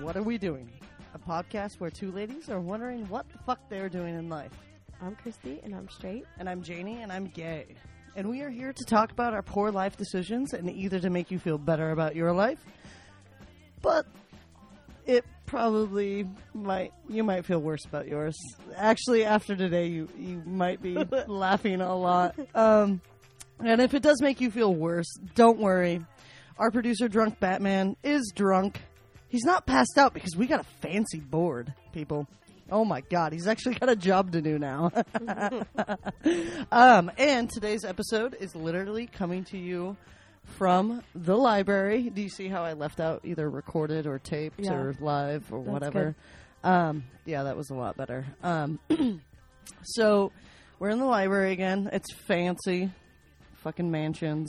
What Are We Doing? A podcast where two ladies are wondering what the fuck they're doing in life. I'm Christy, and I'm straight. And I'm Janie, and I'm gay. And we are here to talk about our poor life decisions and either to make you feel better about your life, but it probably might you might feel worse about yours. Actually, after today, you you might be laughing a lot. Um, and if it does make you feel worse, don't worry. Our producer, Drunk Batman, is drunk. He's not passed out because we got a fancy board, people. Oh my god, he's actually got a job to do now. um, and today's episode is literally coming to you from the library. Do you see how I left out either recorded or taped Yeah. or live or That's whatever? Um, yeah, that was a lot better. Um, so we're in the library again. It's fancy, fucking mansions.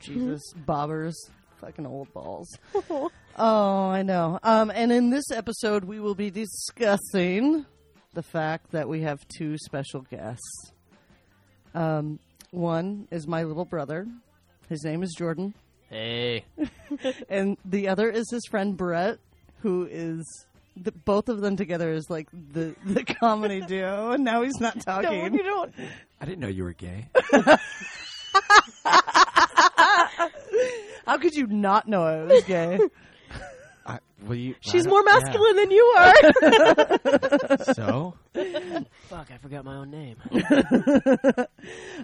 Jesus, bobbers, fucking old balls. Oh, I know. Um, and in this episode, we will be discussing the fact that we have two special guests. Um, one is my little brother. His name is Jordan. Hey, And the other is his friend Brett, who is. The, both of them together is like the, the comedy duo, and now he's not talking. No, you don't. I didn't know you were gay. How could you not know I was gay? I, well, you, She's more don't- masculine than you are. So fuck! I forgot my own name.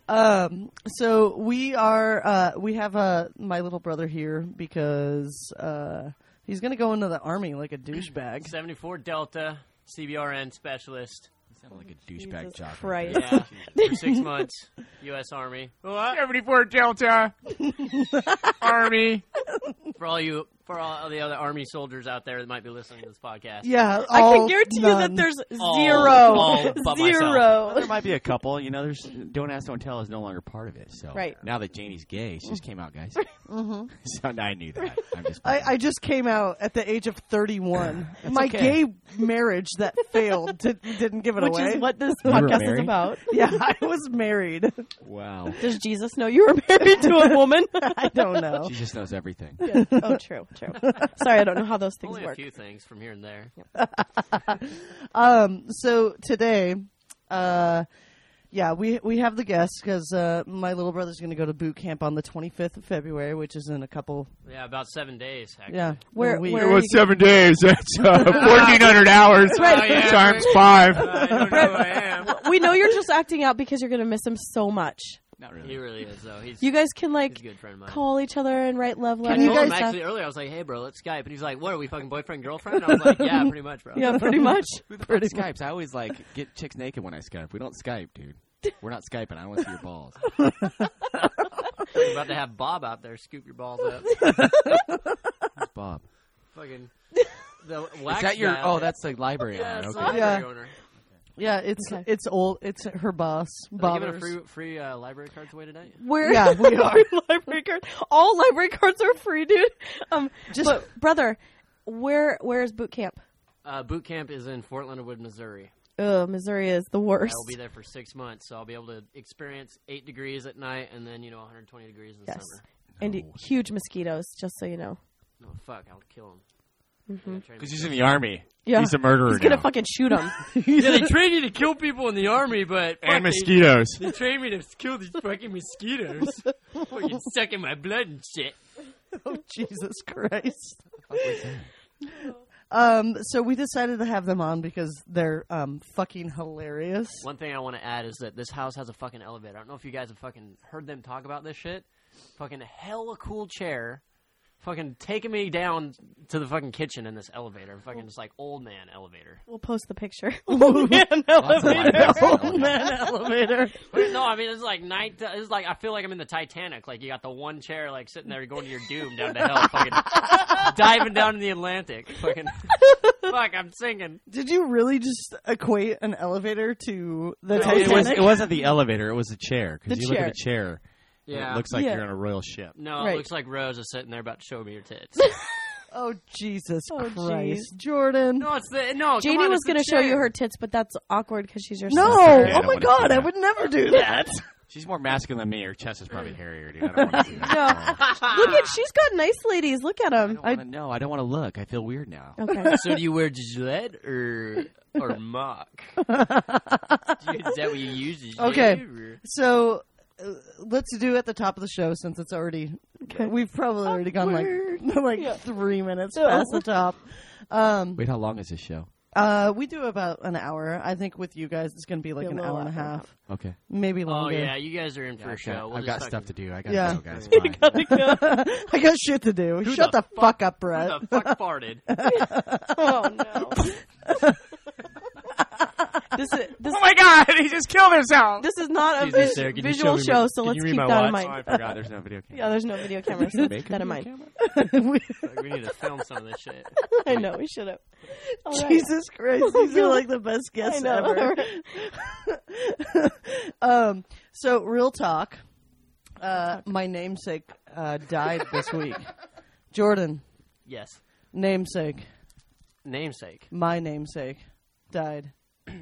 Um, so we are uh, we have uh, my little brother here because uh, he's gonna go into the army like a douchebag. Seventy-four Delta CBRN specialist. sounded like a douchebag Jesus job. Christ. Yeah, for six months, U.S. Army. What? 74 Delta Army. For all you, for all the other Army soldiers out there that might be listening to this podcast. Yeah, I can guarantee you that there's All- zero. all but zero. There might be a couple. You know, there's don't ask, don't tell is no longer part of it. So Right. now that Janie's gay, she just came out, guys. Mm-hmm. so I knew that. I'm just. I, I just came out at the age of 31. My okay. gay marriage that failed did, didn't give it Which away. is what this You podcast is about. yeah, I was married. wow. Does Jesus know you were married to a woman? I don't know. She just knows everything. oh, true, true. Sorry, I don't know how those things Only a few things from here and there. Um, so today, uh, yeah, we we have the guests because uh, my little brother's going to go to boot camp on the 25th of February, which is in a couple. Yeah, about seven days. Actually. Yeah, Where- a week. where- It was seven days. That's uh, 1,400 hours Right. Oh, yeah, times five. I don't know who I am. We know you're just acting out because you're going to miss him so much. Not really. He really. really is, though. He's You guys can he's like a good friend of mine. call each other and write love I letters. you told him guys- actually earlier. I was like, "Hey, bro, let's Skype," and he's like, "What are we fucking boyfriend girlfriend?" And I was like, "Yeah, pretty much, bro." yeah, pretty much. Who the fuck Skypes? I always like get chicks naked when I Skype. We don't Skype, dude. We're not Skyping. I don't want to see your balls. You're about to have Bob out there scoop your balls up. Bob. fucking the wax Is that your? guy out Oh, there. that's the library yeah, owner. that's the Okay. library Yeah. owner. Yeah, it's Okay. it's old. It's her boss. Are they giving a Bobbers. free free uh, library cards away tonight? Where Yeah, we are. library cards. All library cards are free, dude. Um, Just- but brother, where where is boot camp? Uh, boot camp is in Fort Leonard Wood, Missouri. Ugh, Missouri is the worst. I'll be there for six months, so I'll be able to experience eight degrees at night and then you know 120 degrees in the Yes. summer. And No. huge mosquitoes, just so you know. No, fuck, I'll kill them. Because he's in the army. Yeah. He's a murderer He's gonna now. fucking shoot him. yeah, they train you to kill people in the army, but fuck, and they- mosquitoes. They, train me to kill these fucking mosquitoes. fucking sucking my blood and shit. oh Jesus Christ. Um, so we decided to have them on because they're um fucking hilarious. One thing I want to add is that this house has a fucking elevator. I don't know if you guys have fucking heard them talk about this shit. Fucking hella cool chair. Fucking taking me down to the fucking kitchen in this elevator. Fucking just like old man elevator. We'll post the picture. Lots of libraries. Old man elevator. But no, I mean it's like night. It's like I feel like I'm in the Titanic. Like you got the one chair like sitting there going to your doom down to hell. Fucking diving down in the Atlantic. Fucking fuck, I'm singing. Did you really just equate an elevator to the No, Titanic? It, was, it wasn't the elevator. It was the chair. Because The you look at a chair. Yeah. It looks like Yeah. you're on a royal ship. no, Right. it looks like Rose is sitting there about to show me your tits. oh Jesus Oh, Christ, Jordan! no, it's the no. Janie on, was it's the going to show you chair. her tits, but that's awkward because she's your No! sister. Yeah, I oh don't my wanna God! I that. would never do that. She's more masculine than me. Her chest is probably hairier, dude. I don't want to see that. No. Look at she's got nice ladies. Look at I them. don't wanna know. I don't want to look. I feel weird now. Okay. So do you wear Gillette or or mock? Is that what you use? to Okay. shave, or- So let's do at the top of the show since it's already we've probably already gone like like Yeah. three minutes Yeah. past the top. Um, Wait, how long is this show? uh, we do about an hour. I think with you guys, it's going to be like Be a an hour and a hour and a half, Okay. maybe longer. Oh yeah, you guys are in for a I've show. got, We'll I've got stuff to do. I gotta go, guys. You Bye. I got shit to do. Who Shut the the, fuck up, Brett. Who the fuck farted? oh no. This is this, oh my god, he just killed himself. this is not a Excuse vis- sir, visual show me- so let's keep my that in watch? Oh, I mind. forgot. There's no video camera. Yeah, there's no video camera, so keep that in video mind. We- Like, we need to film some of this shit. I know we should have. All right. Jesus Christ, these are like the best I guests know. ever. um, so real talk. Uh, my namesake uh, died this week. Jordan, Yes. namesake, Namesake. my namesake, died.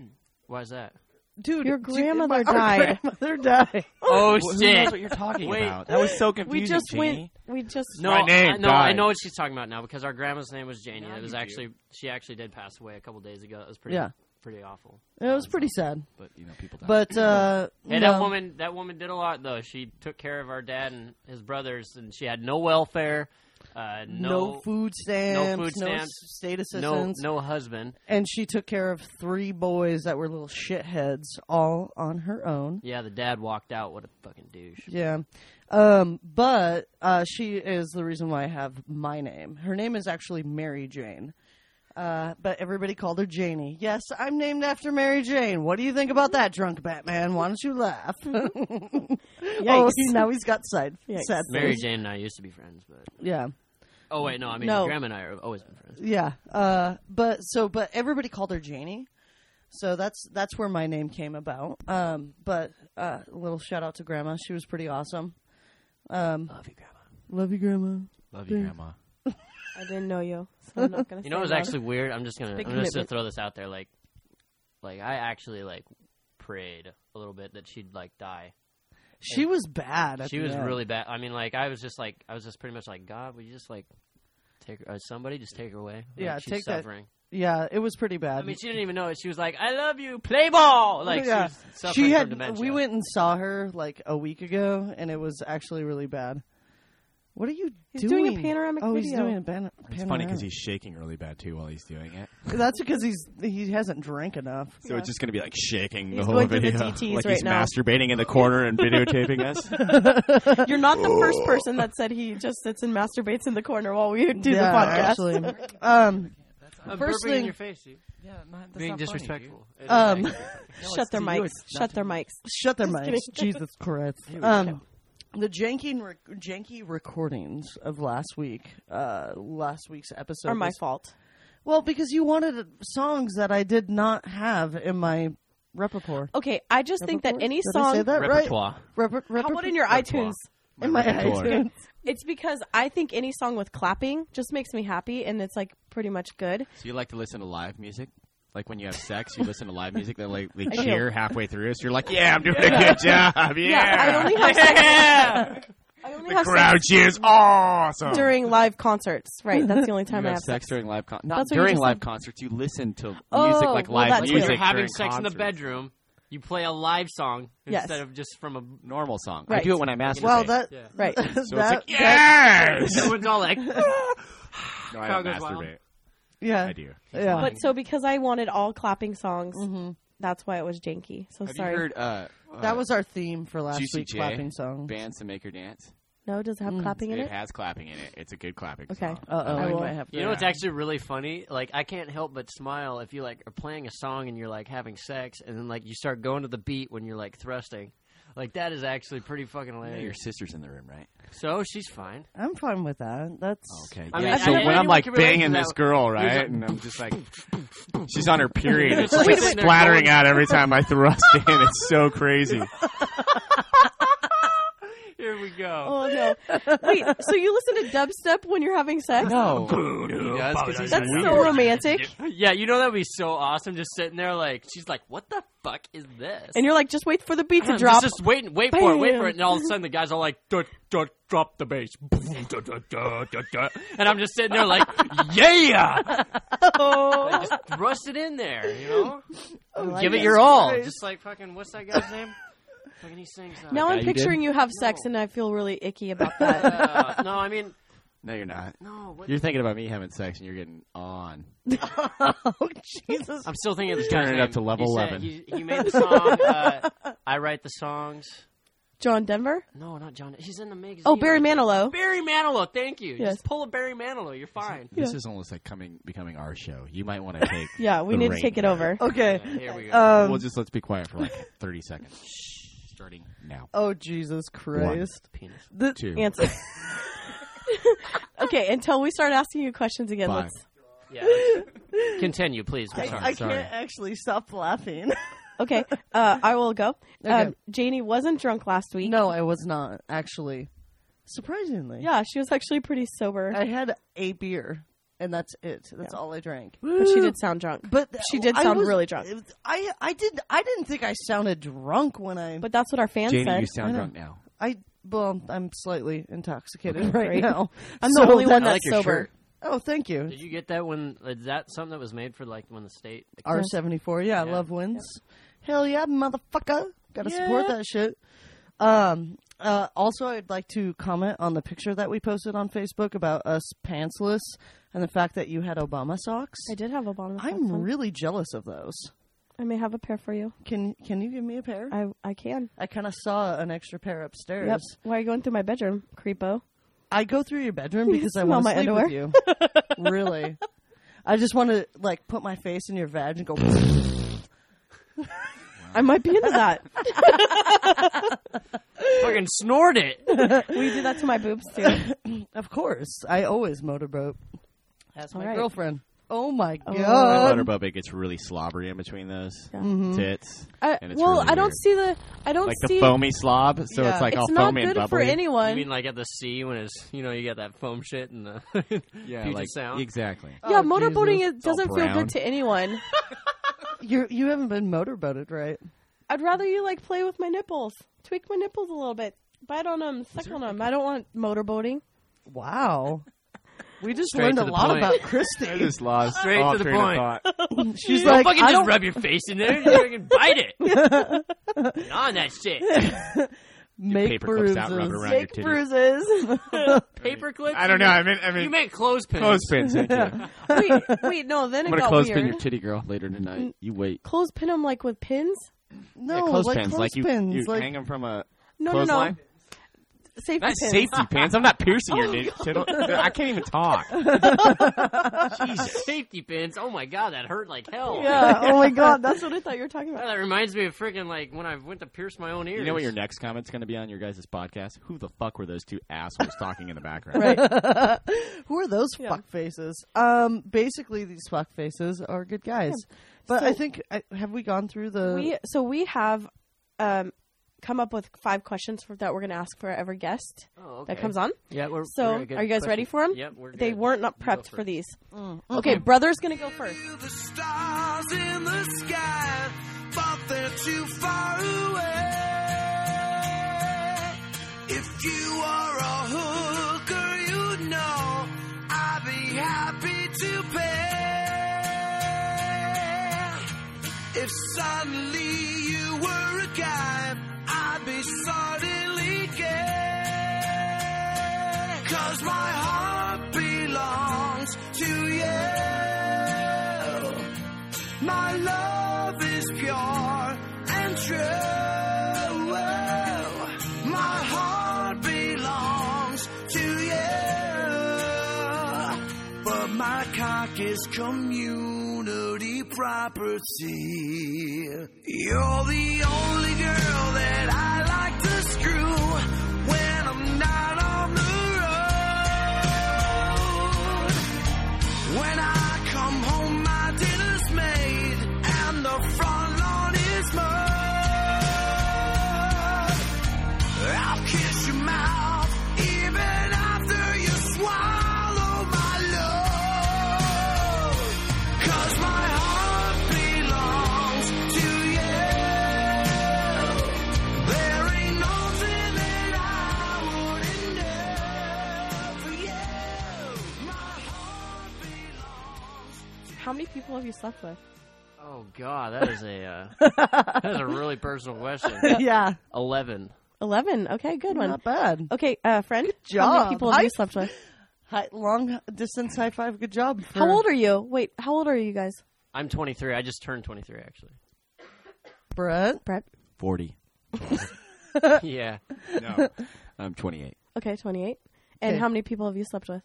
Why is that? Dude, Your dude, grandmother my- our died. grandmother died. Oh Who knows what you're talking Wait. about? That was so confusing. we just Janie. went. We just. No, My name I, no, I know what she's talking about now because our grandma's name was Janie. Now it was you do. actually she actually did pass away a couple days ago. It was pretty Yeah. pretty awful. It was pretty sad, But you know, people die. but uh, Hey, no. that woman that woman did a lot though. She took care of our dad and his brothers, and she had no welfare, uh, no, no food stamps, no food no stamps, state no assistance, no husband. and she took care of three boys that were little shitheads, all on her own. Yeah, the dad walked out. What a fucking douche. Yeah. Um, but uh, she is the reason why I have my name. Her name is actually Mary Jane. Uh, but everybody called her Janie. Yes, I'm named after Mary Jane. What do you think about that, drunk Batman? Why don't you laugh? oh, he- now he's got side Yikes. sad Mary face. Jane and I used to be friends, but Yeah, oh wait, no, I mean No. Grandma and I have always been friends. yeah. Uh, but so, but everybody called her Janie. So that's that's where my name came about. Um, but uh, a little shout out to Grandma. She was pretty awesome. Um, Love you, Grandma. love you, Grandma. Love you, Grandma. I didn't know you, so I'm not gonna. You know, say it was actually weird. I'm just gonna, I'm just gonna commitment. throw this out there. Like, like I actually like prayed a little bit that she'd like die. She was bad. At she the was end. really bad. I mean, like I was just like I was just pretty much like God, would you just like take her, uh, somebody just take her away? Like, Yeah, she's take that- suffering. Yeah, it was pretty bad. I mean, she didn't even know it. She was like, "I love you, play ball." Like yeah, she was suffering she from had. dementia. We went and saw her like a week ago, and it was actually really bad. What are you He's doing? doing a panoramic oh, he's doing a pan- It's funny because he's shaking really bad too while he's doing it. That's because he's he hasn't drank enough. So it's just gonna be like shaking the He's whole going through the video, DTs like right he's now. masturbating in the corner and videotaping us. You're not the first person that said he just sits and masturbates in the corner while we do yeah, the podcast. actually. um, I'm First burping thing- in your face, dude. Yeah, not, Being disrespectful. um, Shut their mics. Shut their mics. shut their mics. Jesus Christ. Um, the janky rec- janky recordings of last week, uh, last week's episode, Are my was- fault. Well, because you wanted songs that I did not have in my repertoire. Okay, I just think that Repertoire? any Did I say song. that right? Repertoire. Reper- How about in your iTunes? in my repertoire. iTunes? It's because I think any song with clapping just makes me happy, and it's like pretty much good. So you like to listen to live music? Like when you have sex, you listen to live music. They like they I do. cheer halfway through. So you're like, "Yeah, I'm doing a good job. Yeah, I only have sex. I only the have crowd sex cheers. Awesome." during live concerts. Right, that's the only you time I have have sex during live con- not That's during live concerts. You listen to Oh, music like well, live that's Music you're having during sex in the bedroom, you play a live song Yes. instead of just from a. Normal song. I do it when I masturbate. Well, that Yeah. Right. that, so it's like that- yes. Everyone's all like, no, I crowd don't goes wild. Masturbate. yeah, I do. yeah. But so because I wanted all clapping songs, Mhm. that's why it was janky. So Have sorry. you heard? Uh, that uh, was our theme for last Juicy week's J, clapping song. bands to make her dance. no, does it have Mm. clapping in It it? has clapping in it. It's a good clapping Okay. song. Uh oh, I we will. might have to. You know what's actually really funny? Like I can't help but smile if you like are playing a song and you're like having sex and then like you start going to the beat when you're like thrusting. Like that is actually pretty fucking Yeah, your sister's in the room, right? So she's fine. I'm fine with that. That's Okay. I mean, yeah. I- so I- when I'm like can relate to banging this girl, right, just- and I'm just like, she's on her period. It's Wait a just minute, splattering out every time I thrust in. It's so crazy. Here we go. Oh no! Wait, so you listen to dubstep when you're having sex? No. He does 'cause he's That's weird. so romantic. Yeah, you know that'd be so awesome. Just sitting there, like she's like, "What the fuck is this?" And you're like, just wait for the beat to uh, I'm drop. Just, just wait, wait for it, wait for it, and all of a sudden the guys are like, "Duh, duh, "Drop the bass," Duh, duh, duh, duh, duh. and I'm just sitting there like, "Yeah!" Oh. just thrust it in there, you know. Oh, Give it your all, Christ. just like fucking what's that guy's name? Fucking he sings. Uh, Now guy I'm picturing you have sex, and I feel really icky about that. uh, no, I mean, No, you're not. no. What, You're thinking about me having sex and you're getting on. oh Jesus! I'm still thinking of this Turning guy's it up to level He said- 11. He, he made the song. Uh, I write the songs. John Denver? No, not John. He's in the magazine. Oh, Barry Manilow. Barry Manilow. Thank you. Yes. Just pull a Barry Manilow. You're fine. This is almost like coming becoming our show. You might want to take. Yeah, we the need to take it there. over. Okay. Yeah, here we go. Um, We'll just let's be quiet for like 30 seconds. Starting now. oh Jesus Christ! Penis. The- Two. Answer. okay, until we start asking you questions again, Five. let's. Yeah. let's- Continue, please. I, sorry. I sorry. can't actually stop laughing. Okay, uh, I will go. Okay. Um, Janie wasn't drunk last week. no, I was not actually. Surprisingly, Yeah, she was actually pretty sober, I had a beer, and that's it. That's all I drank. but she did sound drunk. But She did I sound was- really drunk. I I did I didn't think I sounded drunk when I But that's what our fans Janie, said. you sound I know. drunk now. I well I'm slightly intoxicated right Great. now. I'm So the only one I that's like your sober. shirt. Oh, thank you. Did you get that when? Is that something that was made for like when the state? R seventy four, yeah, Yeah. love wins. Hell yeah, motherfucker! Got to support that shit. Um. Uh, also, I'd like to comment on the picture that we posted on Facebook about us pantsless and the fact that you had Obama socks. I did have Obama. socks I'm on. really jealous of those. I may have a pair for you. Can Can you give me a pair? I I can. I kind of saw an extra pair upstairs. Yep. Why are you going through my bedroom, creepo? I go through your bedroom because I want to sleep with you. really, I just want to like put my face in your vag and go. I might be into that. Fucking snort it. we do that to my boobs too. of course, I always motorboat. That's my All right. girlfriend. Oh my Oh. My god! motorboat it gets really slobbery in between those Yeah. Mm-hmm. tits. I, And it's well, really I don't weird. see the. I don't Like see. the foamy slob, so Yeah. it's like it's all not foamy and good bubbly. for anyone. You mean like at the sea when it's you know you got that foam shit and the yeah, Puget like Sound? exactly. yeah, Oh, motorboating Jesus. is, doesn't feel brown. good to anyone. You you haven't been motorboated, right? I'd rather you like play with my nipples, tweak my nipples a little bit, bite on them, suck on them. I don't want motorboating. Wow. We just Straight learned to a the lot point. about I Christy. just lost Straight all to the train of point. thought. She's Don't like, fucking I just don't. rub your face in there. You fucking bite it. Get on that shit. Make paper clips bruises. out, rub it around your Make titty. bruises. Paper clips. I don't know. I mean, I mean, You make clothespins. clothespins. Thank you. I'm wait, wait, no. Then it gonna got clothespin weird. your titty girl later tonight. You wait. Clothespin them like with pins. No, yeah, like clothespins, like you, you like hang them from a No, no, no. Clothesline. Safety That's pins. safety pins. I'm not piercing your nit- tittle. I can't even talk. Jesus, safety pins. Oh my god, that hurt like hell. Yeah. Oh my god, that's what I thought you were talking Oh, about. that reminds me of freaking like when I went to pierce my own ears. You know what your next comment's going to be on your guys' podcast? Who the fuck were those two assholes talking in the background? Right. Who are those Yeah. fuck faces? Um, basically, these fuck faces are good guys. But So- I think I, have we gone through the? we so we have um come up with five questions for, that we're going to ask for every guest Oh, okay. that comes on. Yeah, we're, So, we're good are you guys ready for 'em? Yep, we're good. They weren't not prepped for first. these. Mm. Okay, brother's going to go first. the stars in the sky, but they're too far away. If you are is community property. You're the only girl that I like to screw when I'm not have you slept with? Oh god, that is a uh, that is a really personal question. yeah, Eleven. Eleven. Okay, good one. not bad. Okay, uh, friend. How job. many people have High you slept with? Hi, long distance high five. Good job. For, How old are you? Wait, how old are you guys? I'm 23. I just turned 23 actually. Brett? Brett. 40. yeah. No. I'm 28. Okay, twenty-eight. And Okay. how many people have you slept with?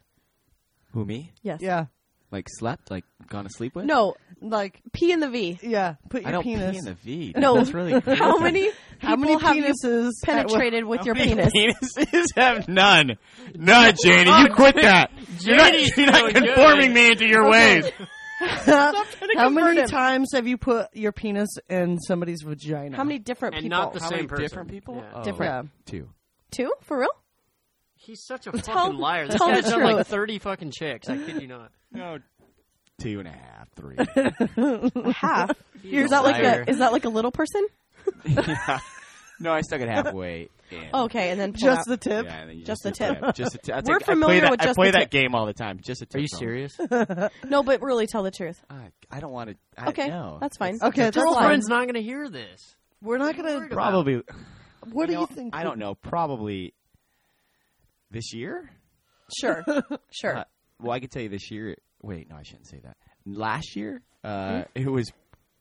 Who, me? Yes. Yeah, Like slept? Like gone to sleep with? No, like P in the V. yeah. Put your I don't penis. pee in the V. No. That's really How many? How many people have you penises at- penetrated with your many penis? penises have none. None, Janie. You quit that. You're not, you're not doing conforming good. me into your ways. How many him. times have you put your penis in somebody's vagina? How many different And people? not the How same many person. different people? Yeah. Oh, Different. Two. Two? For real? He's such a Tell- fucking liar. This tell guy's the done like truth. 30 fucking chicks. I kid you not. No. Two and a half, three. Half. He's is that like liar. a is that like a little person? yeah. No, I stuck it halfway. In. Oh, okay, and then pull Just out. the tip. Yeah, and then you Just just, the do tip. Just a tip. I We're think- I play familiar that, with I just play the that tip. game all the time. Just a tip. Are you serious? No, but really tell the truth. I, I don't want to. Okay, no. that's fine. Okay, Your that's fine. girlfriend's not going to hear this. We're not What are you gonna. Probably. What do know, you think? I don't know. Probably this year. Sure, sure. Uh, well, I could tell you this year. Wait, no, I shouldn't say that. Last year, uh, it was.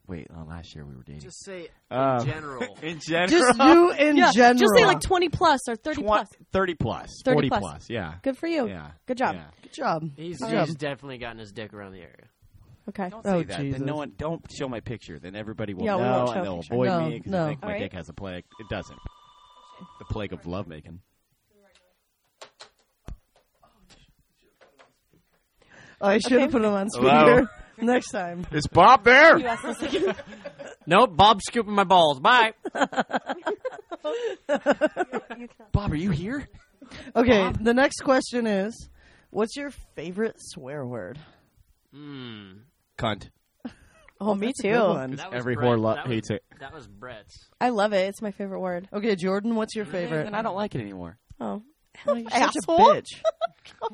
Wait, no, last year we were dating. Just say Um, in general. in general, Just you in yeah, general. just say like twenty plus or thirty Twen- plus. 30 plus. plus, 30 40 plus. plus. Yeah. Good for you. Yeah. Good job. Yeah. Good job. He's, Good he's job. definitely gotten his dick around the area. Okay. Don't Oh, say that. Jesus. Then no one. Don't show my picture. Then everybody will Yeah, we know, won't and they'll avoid No, me because no. they think my Alright. dick has a plague. It doesn't. The plague of lovemaking. I should have Okay. put him on Hello? speaker next time. Is Bob there? You asked this again. Nope, Bob's scooping my balls. Bye. Bob, are you here? Okay, the next question is, what's your favorite swear word? Hmm. Cunt. Oh, me That's a good too. one. That was Every Brett. whore lo- That was- hates it. That was Brett's. I love it. It's my favorite word. Okay, Jordan, what's your favorite? And I don't like it anymore. Oh, Oh, you're such Asshole. a bitch.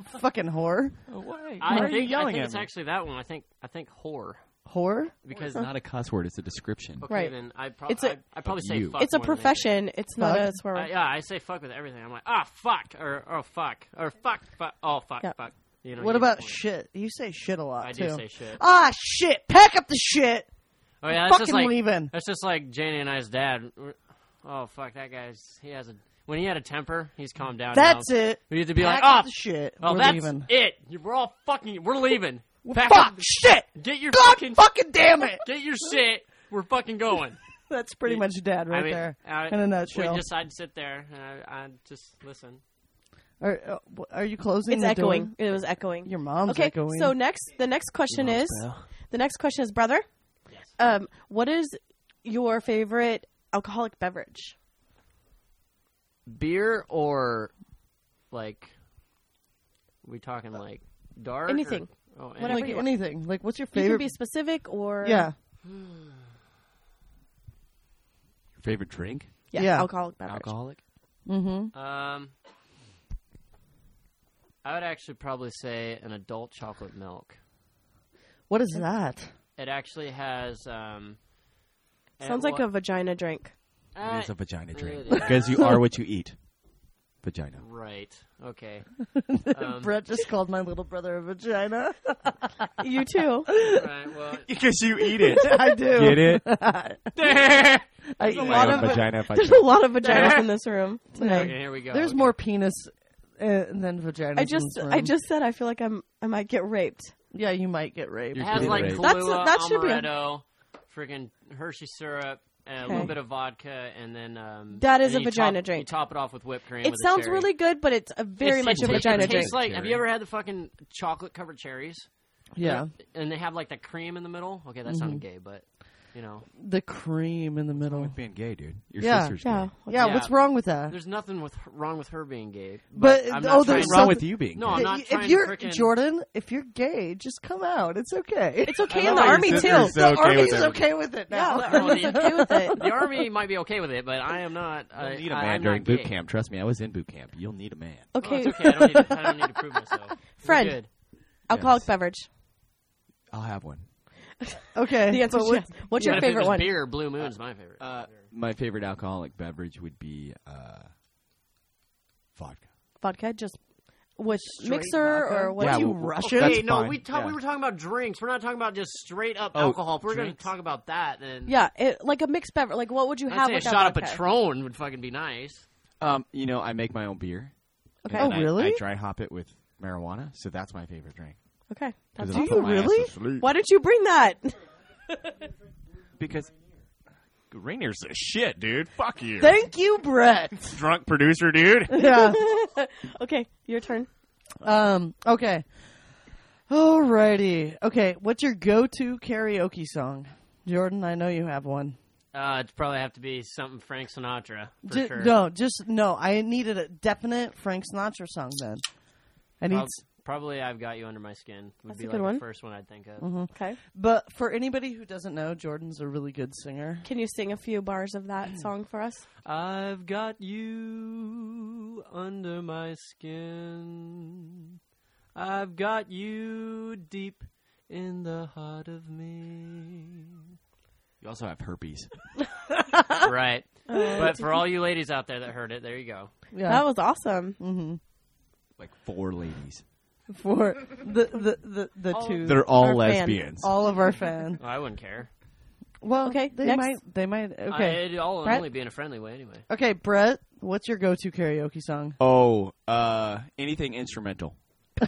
Fucking whore. Why? I Why are you think, I yelling think at it's me? actually that one. I think I think whore Whore? because It's not a cuss word. It's a description. okay Right. then I It's probably a- I I probably say You. fuck it's a more than anything. profession. It's not Fuck. a swear Uh, word. yeah, I say fuck with everything. I'm like ah fuck or oh fuck or fuck fuck oh fuck Yeah. fuck. You know. What you about point. shit? You say shit a lot I too. do say shit. Ah, shit! Pack up the shit. Oh yeah, that's just Fucking like leaving. that's just like Janie and I's dad. We're- Oh fuck, that guy's he has a when he had a temper, he's calmed down. That's now. it. We have to be Pack like, oh, the shit. oh, We're that's leaving. it. We're all fucking. We're leaving. Pack Fuck up- shit. Get your God fucking fucking damn it. get your shit. We're fucking going. That's pretty much dad right I mean, there. I- in a nutshell. We just I'd sit there and I, I'd just listen. Are, uh, are you closing It's the echoing. door? It was echoing. Your mom's okay, echoing. so next, the next question is the next question is, brother, Yes. um, what is your favorite alcoholic beverage? Beer or like we talking like dark? or- Anything. oh, Whatever like you want. anything. Like, what's your You can favorite? be specific or yeah. Your favorite drink? yeah, Yeah. alcoholic beverage. Alcoholic? Mm-hmm. Um, I would actually probably say an adult chocolate milk. What is that? It actually has. Um, Sounds like a vagina drink. A. it is a vagina drink. Because you are what you eat. Vagina. Right. Okay. Um, Brett just called my little brother a vagina. you too. right. Well. Because you eat it. I do. Get it? I eat a lot of- vagina if There's a lot of vaginas in this room tonight. Okay, here we go. There's Okay. more penis uh, than vagina. I just, I just said I feel like I'm, I might get raped. yeah, you might get raped. It has like raped. Kahlua, That's- that should be a- amaretto, freaking Hershey syrup, and a little bit of vodka, and then um. That is a vagina top, drink. You top it off with whipped cream. It with a sounds cherry. really good, but it's a very It's- much it a tastes- vagina it drink. tastes like. Have you ever had the fucking chocolate covered cherries? yeah, And they have like the cream in the middle. Okay, that Mm-hmm. sounded gay, but you know, the cream in the middle. With being gay, dude. Your Yeah. sister's Yeah. gay. Yeah, Yeah. what's wrong with that? there's nothing with wrong with her being gay. But- I'm oh, not trying there's What's wrong with you being No, gay? I'm not if trying to you're frickin- Jordan, if you're gay, just come out. It's okay. It's okay in the army too. so the okay with army's okay with it now. Yeah, the army's okay with it. the army might be okay with it, but I am not. You'll I, need a I- man I'm during boot camp. Trust me, I was in boot camp. You'll need a man. Okay, it's okay. I don't need to, I don't need to prove myself. Friend. alcoholic beverage. I'll have one. Okay. The answer but is yes. What's your favorite one? Beer, Blue Moon's my favorite. Uh, my favorite alcoholic beverage would be uh, vodka. Vodka, just with Straight mixer vodka? or what? Yeah, you well, Russian? Okay, no, fine. we talk, we were talking about drinks. We're not talking about just straight up Oh, alcohol. If we're going to talk about that, then yeah, it, like a mixed beverage. Like what would you I'd have say a with that shot of? Patron would fucking be nice. Um, you know, I make my own beer. Okay. and Oh, I- really? I, dry hop it with marijuana, so that's my favorite drink. Okay, 'Cause that's Do you really? Why didn't you bring that? Because Rainier's a shit, dude. Fuck you. Thank you, Brett. Drunk producer, dude. yeah. okay, your turn. Um. Okay. Alrighty. Okay. What's your go-to karaoke song, Jordan? I know you have one. Uh, it'd probably have to be something Frank Sinatra for Ju- sure. No, just no. I needed a definite Frank Sinatra song. Then I need, Prob- probably I've got you under my skin. Would That's be a like good one. the first one I'd think of. Mm-hmm. Okay, but for anybody who doesn't know, Jordan's a really good singer. can you sing a few bars of that song for us? I've got you under my skin. I've got you deep in the heart of me. You also have herpes. right. But for all you ladies out there that heard it, there you go. Yeah. That was awesome. mm-hmm. Like four ladies. For the the the, the All- two, They're all Our fan. lesbians. all of our fans. I wouldn't care. Well, Okay, they next. might. They might. I, Okay. it'd all Brett? only be in a friendly way anyway. okay, Brett. What's your go-to karaoke song? Oh, uh, anything instrumental.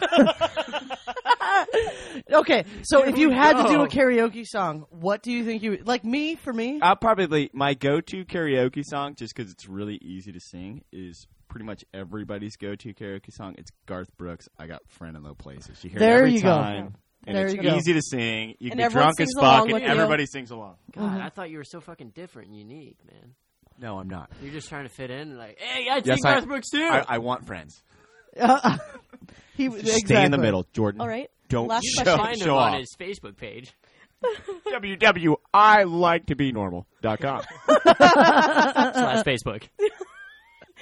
Okay, so if you had to do a karaoke song, what do you think you would like? Me for me, I'll probably my go-to karaoke song, just because it's really easy to sing, is pretty much everybody's go-to karaoke song. It's Garth Brooks. I got friend in low places. You hear There it every you go. time, and There it's you go. easy to sing. You And can be drunk as fuck, and with you. everybody sings along. God, mm-hmm. I thought you were so fucking different and unique, man. No, I'm not. You're just trying to fit in like, hey, I Yes, think I- Garth Brooks too. I, I want friends. he Just exactly. Stay in the middle, Jordan. All right. Don't Last you show, can question. find him show on off. his Facebook page. www.I-like-to-be-normal.com. slash Facebook.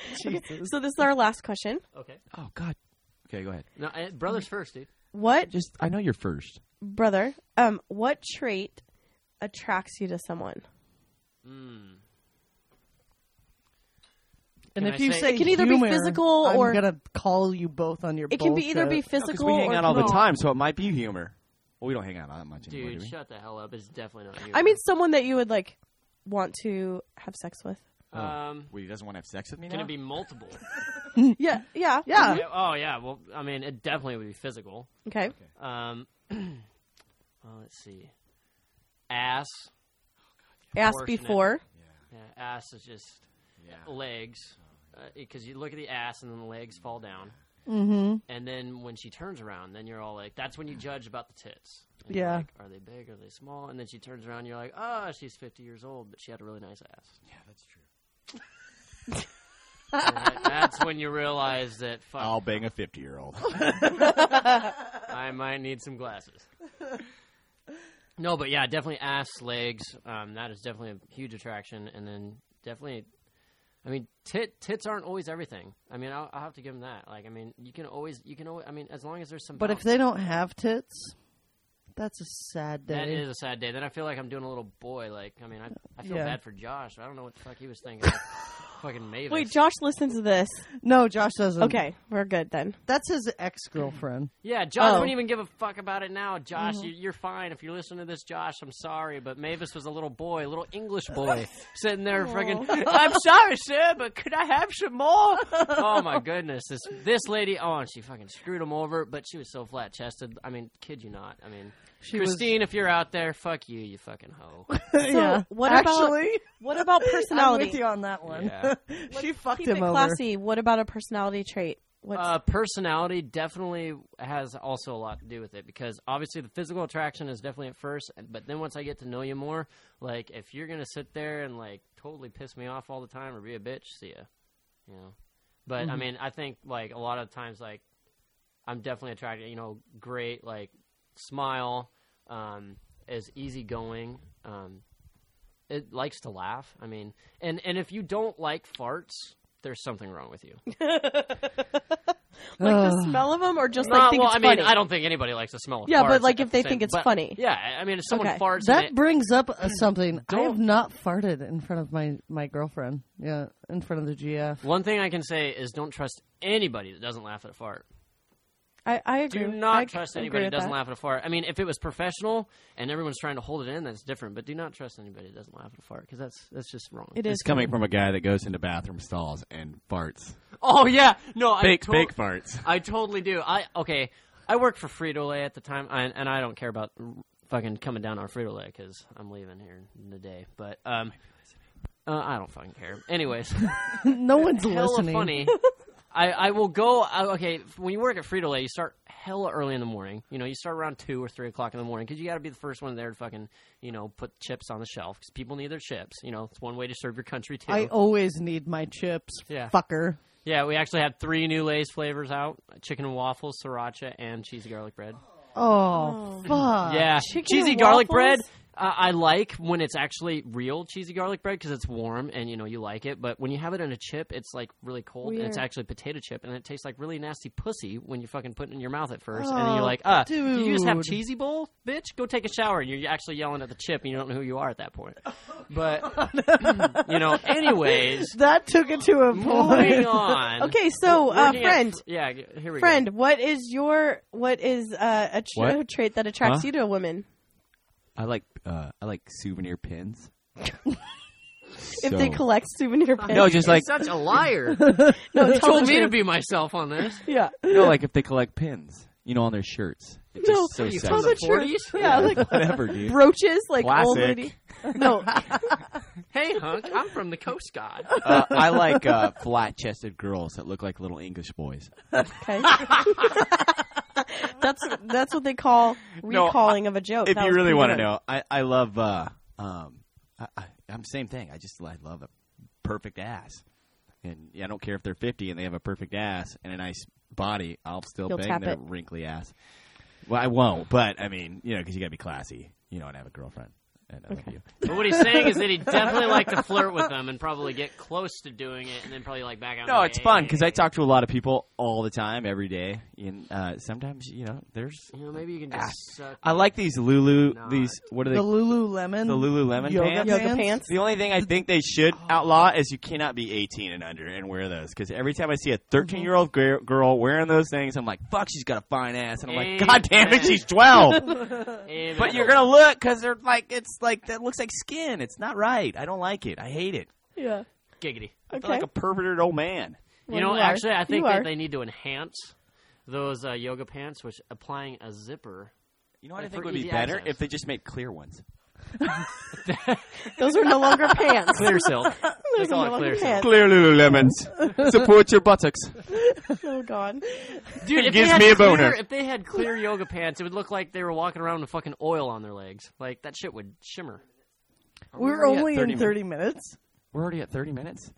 So this is our last question. Okay. oh God. Okay, go ahead. No, uh, brothers first, dude. What Just I know you're first. brother? Um, what trait attracts you to someone? Mm. And Can if I you say- say It can either be humor, physical I'm gonna call you both on your. It can be either be bullshit. Because physical we hang or out all the no. time, so it might be humor. Well, we don't hang out that much anymore, Dude, we? shut the hell up. It's definitely not you. I mean, someone that you would like want to have sex with. Um, Wait, he doesn't want to have sex with me can now? it be multiple? Yeah, yeah, Yeah. Yeah, oh yeah. Well, I mean, it definitely would be physical. Okay. Um, well, let's see. Ass. Ask Proportionate. before. Yeah, ass is just yeah. legs, because you look at the ass and then the legs fall down. Mm-hmm. And then when she turns around, then you're all like, that's when you judge about the tits. And Yeah. Like, are they big? Are they small? And then she turns around, and you're like, oh, she's 50 years old, but she had a really nice ass. Yeah, that's true. And that- that's when you realize that fuck, I'll bang a 50 year old. I might need some glasses. No, but yeah, definitely ass, legs. Um, that is definitely a huge attraction, and then definitely, I mean, tit tits aren't always everything. I mean, I'll, I'll have to give them that. Like, I mean, you can always, you can always. I mean, as long as there's some. But if they don't have tits, that's a sad day. That is a sad day. Then I feel like I'm doing a little boy. Like, I mean, I, I feel Yeah. bad for Josh. I don't know what the fuck he was thinking. Fucking Mavis. Wait, Josh listens to this. no, Josh doesn't. Okay, we're good then. that's his ex girlfriend. Yeah, Josh Oh. wouldn't even give a fuck about it now. Josh, mm-hmm. you, you're fine. If you're listening to this, Josh, I'm sorry. But Mavis was a little boy, a little English boy, sitting there freaking, I'm sorry, sir, but could I have some more? oh, my goodness. This this lady, oh, and she fucking screwed him over, but she was so flat chested. I mean, kid you not. I mean, She Christine, if you're out there, fuck you, you fucking hoe. So, yeah. what about- Actually, What about I'm with personality? you on that one. Yeah. she fucked Keep him it over. classy. What about a personality trait? What's Uh, personality definitely has also a lot to do with it because obviously the physical attraction is definitely at first, but then once I get to know you more, like if you're gonna sit there and like totally piss me off all the time or be a bitch, see ya, you know. But I mean, I think like a lot of times, like I'm definitely attracted. You know, great like smile, um, is easygoing. Um, it likes to laugh. I mean, and and if you don't like farts, there's something wrong with you. like the smell of them, or just No, like think well, it's I mean, funny? I don't think anybody likes the smell of Yeah, farts but, like, at if they the think same- it's but- funny. Yeah, I mean, if someone Okay. farts, and That it- brings up uh, something. I have Don't- not farted in front of my, my girlfriend. Yeah, in front of the GF. one thing I can say is don't trust anybody that doesn't laugh at a fart. I, I agree. Do not I trust anybody that doesn't that. laugh at a fart. I mean, if it was professional and everyone's trying to hold it in, that's different. But do not trust anybody that doesn't laugh at a fart because that's that's just wrong. It is It's coming from a guy that goes into bathroom stalls and farts. Oh yeah, no, I Fake, to- fake farts. I totally do. I okay. I worked for Frito Lay at the time, I, and I don't care about fucking coming down on Frito Lay because I'm leaving here in the day. But um, uh, I don't fucking care. Anyways, no one's hella listening. funny. I, I will go. I, okay, when you work at Frito Lay, you start hella early in the morning. You know, you start around two or three o'clock in the morning because you got to be the first one there to fucking you know put chips on the shelf because people need their chips. You know, it's one way to serve your country too. I always need my chips. Yeah. Fucker. yeah, we actually had three new Lay's flavors out: chicken and waffles, sriracha, and cheesy garlic bread. Oh, oh. fuck. Yeah, Chicken cheesy and garlic waffles? bread. Uh, I like when it's actually real cheesy garlic bread because it's warm and you know you like it. But when you have it in a chip, it's like really cold and it's Weird. actually potato chip and it tastes like really nasty pussy when you fucking put it in your mouth at first. and then you're Oh, like, uh, did you just have cheesy bowl, bitch? Go take a shower. And you're actually yelling at the chip and you don't know who you are at that point. But you know, anyways, That took it to a moving point. on. Okay, so uh, Working at- friend, yeah, here we go. friend, what is your what is uh, a tra- What? trait that attracts Huh? you to a woman? I like uh, I like souvenir pins. If they So- collect souvenir pins, no, just go. like Such a liar. no, you tell told the me to truth. be myself on this. Yeah, no, like if they collect pins, you know, on their shirts. It's No, just so you tell the the truth. 40s? Yeah, like Whatever, dude. brooches, like old Classic. lady. No, Hey, hunk, I'm from the Coast Guard. Uh, I like uh, flat-chested girls that look like little English boys. okay. That's that's what they call No, recalling of a joke. if That you really want to know, I, I love uh, um, I, I, I'm same thing. I just I love a perfect ass, and I don't care if they're 50 and they have a perfect ass and a nice body. I'll still You'll bang their it. wrinkly ass. Well, I won't, but I mean, you know, because you got to be classy, you know, and have a girlfriend. And I love you. But what he's saying is that he'd definitely like to flirt with them and probably get close to doing it and then probably like back out. No, it's fun because I talk to a lot of people all the time, every day, and uh, sometimes you know, there's. You know, maybe you can just suck. I like these Lulu, Not. these what are they? The Lululemon. The Lululemon yoga pants? yoga pants. The only thing I think they should outlaw is you cannot be 18 and under and wear those. Because every time I see a 13 year old gir- girl wearing those things, I'm like, fuck, she's got a fine ass. And I'm like, Amen. god damn it, she's 12. Amen. but you're going to look because they're like, it's like, that looks like skin. It's not right. I don't like it. I hate it. Yeah. giggity. I feel Okay. like a perverted old man. Well, you know, are. actually, I think You that they need to enhance those uh, yoga pants, which applying a zipper. You know what I Like think for would be easy better access. if they just made clear ones. Those are no longer pants. Clear silk. they Those call are it no clear silk. pants. Clear Lululemons. Support your buttocks. Oh God. Dude, if Gives they had me a clear. If they had clear yoga pants, it would look like they were walking around with fucking oil on their legs. Like that shit would shimmer. We're already at only 30 in 30 minutes. We're already at 30 minutes.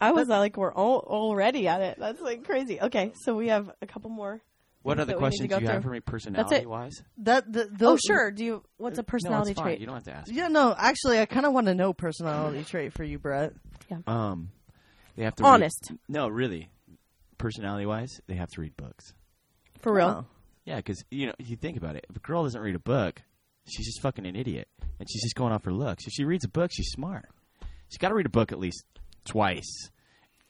I was like, we're all already at it. That's like crazy. Okay, so we have a couple more. What That other we need to questions do you have for me personality wise? That the, Oh, sure. Do you? What's a personality no, trait? You don't have to ask. Yeah, no, actually, I kind of want to know personality trait for you, Brett. Um, they have to Honest. Read, no, really, personality wise, they have to read books. For real. Oh. Yeah, because you know, if you think about it, if a girl doesn't read a book, she's just fucking an idiot, and she's just going off her looks. If she reads a book, she's smart. She's got to read a book at least twice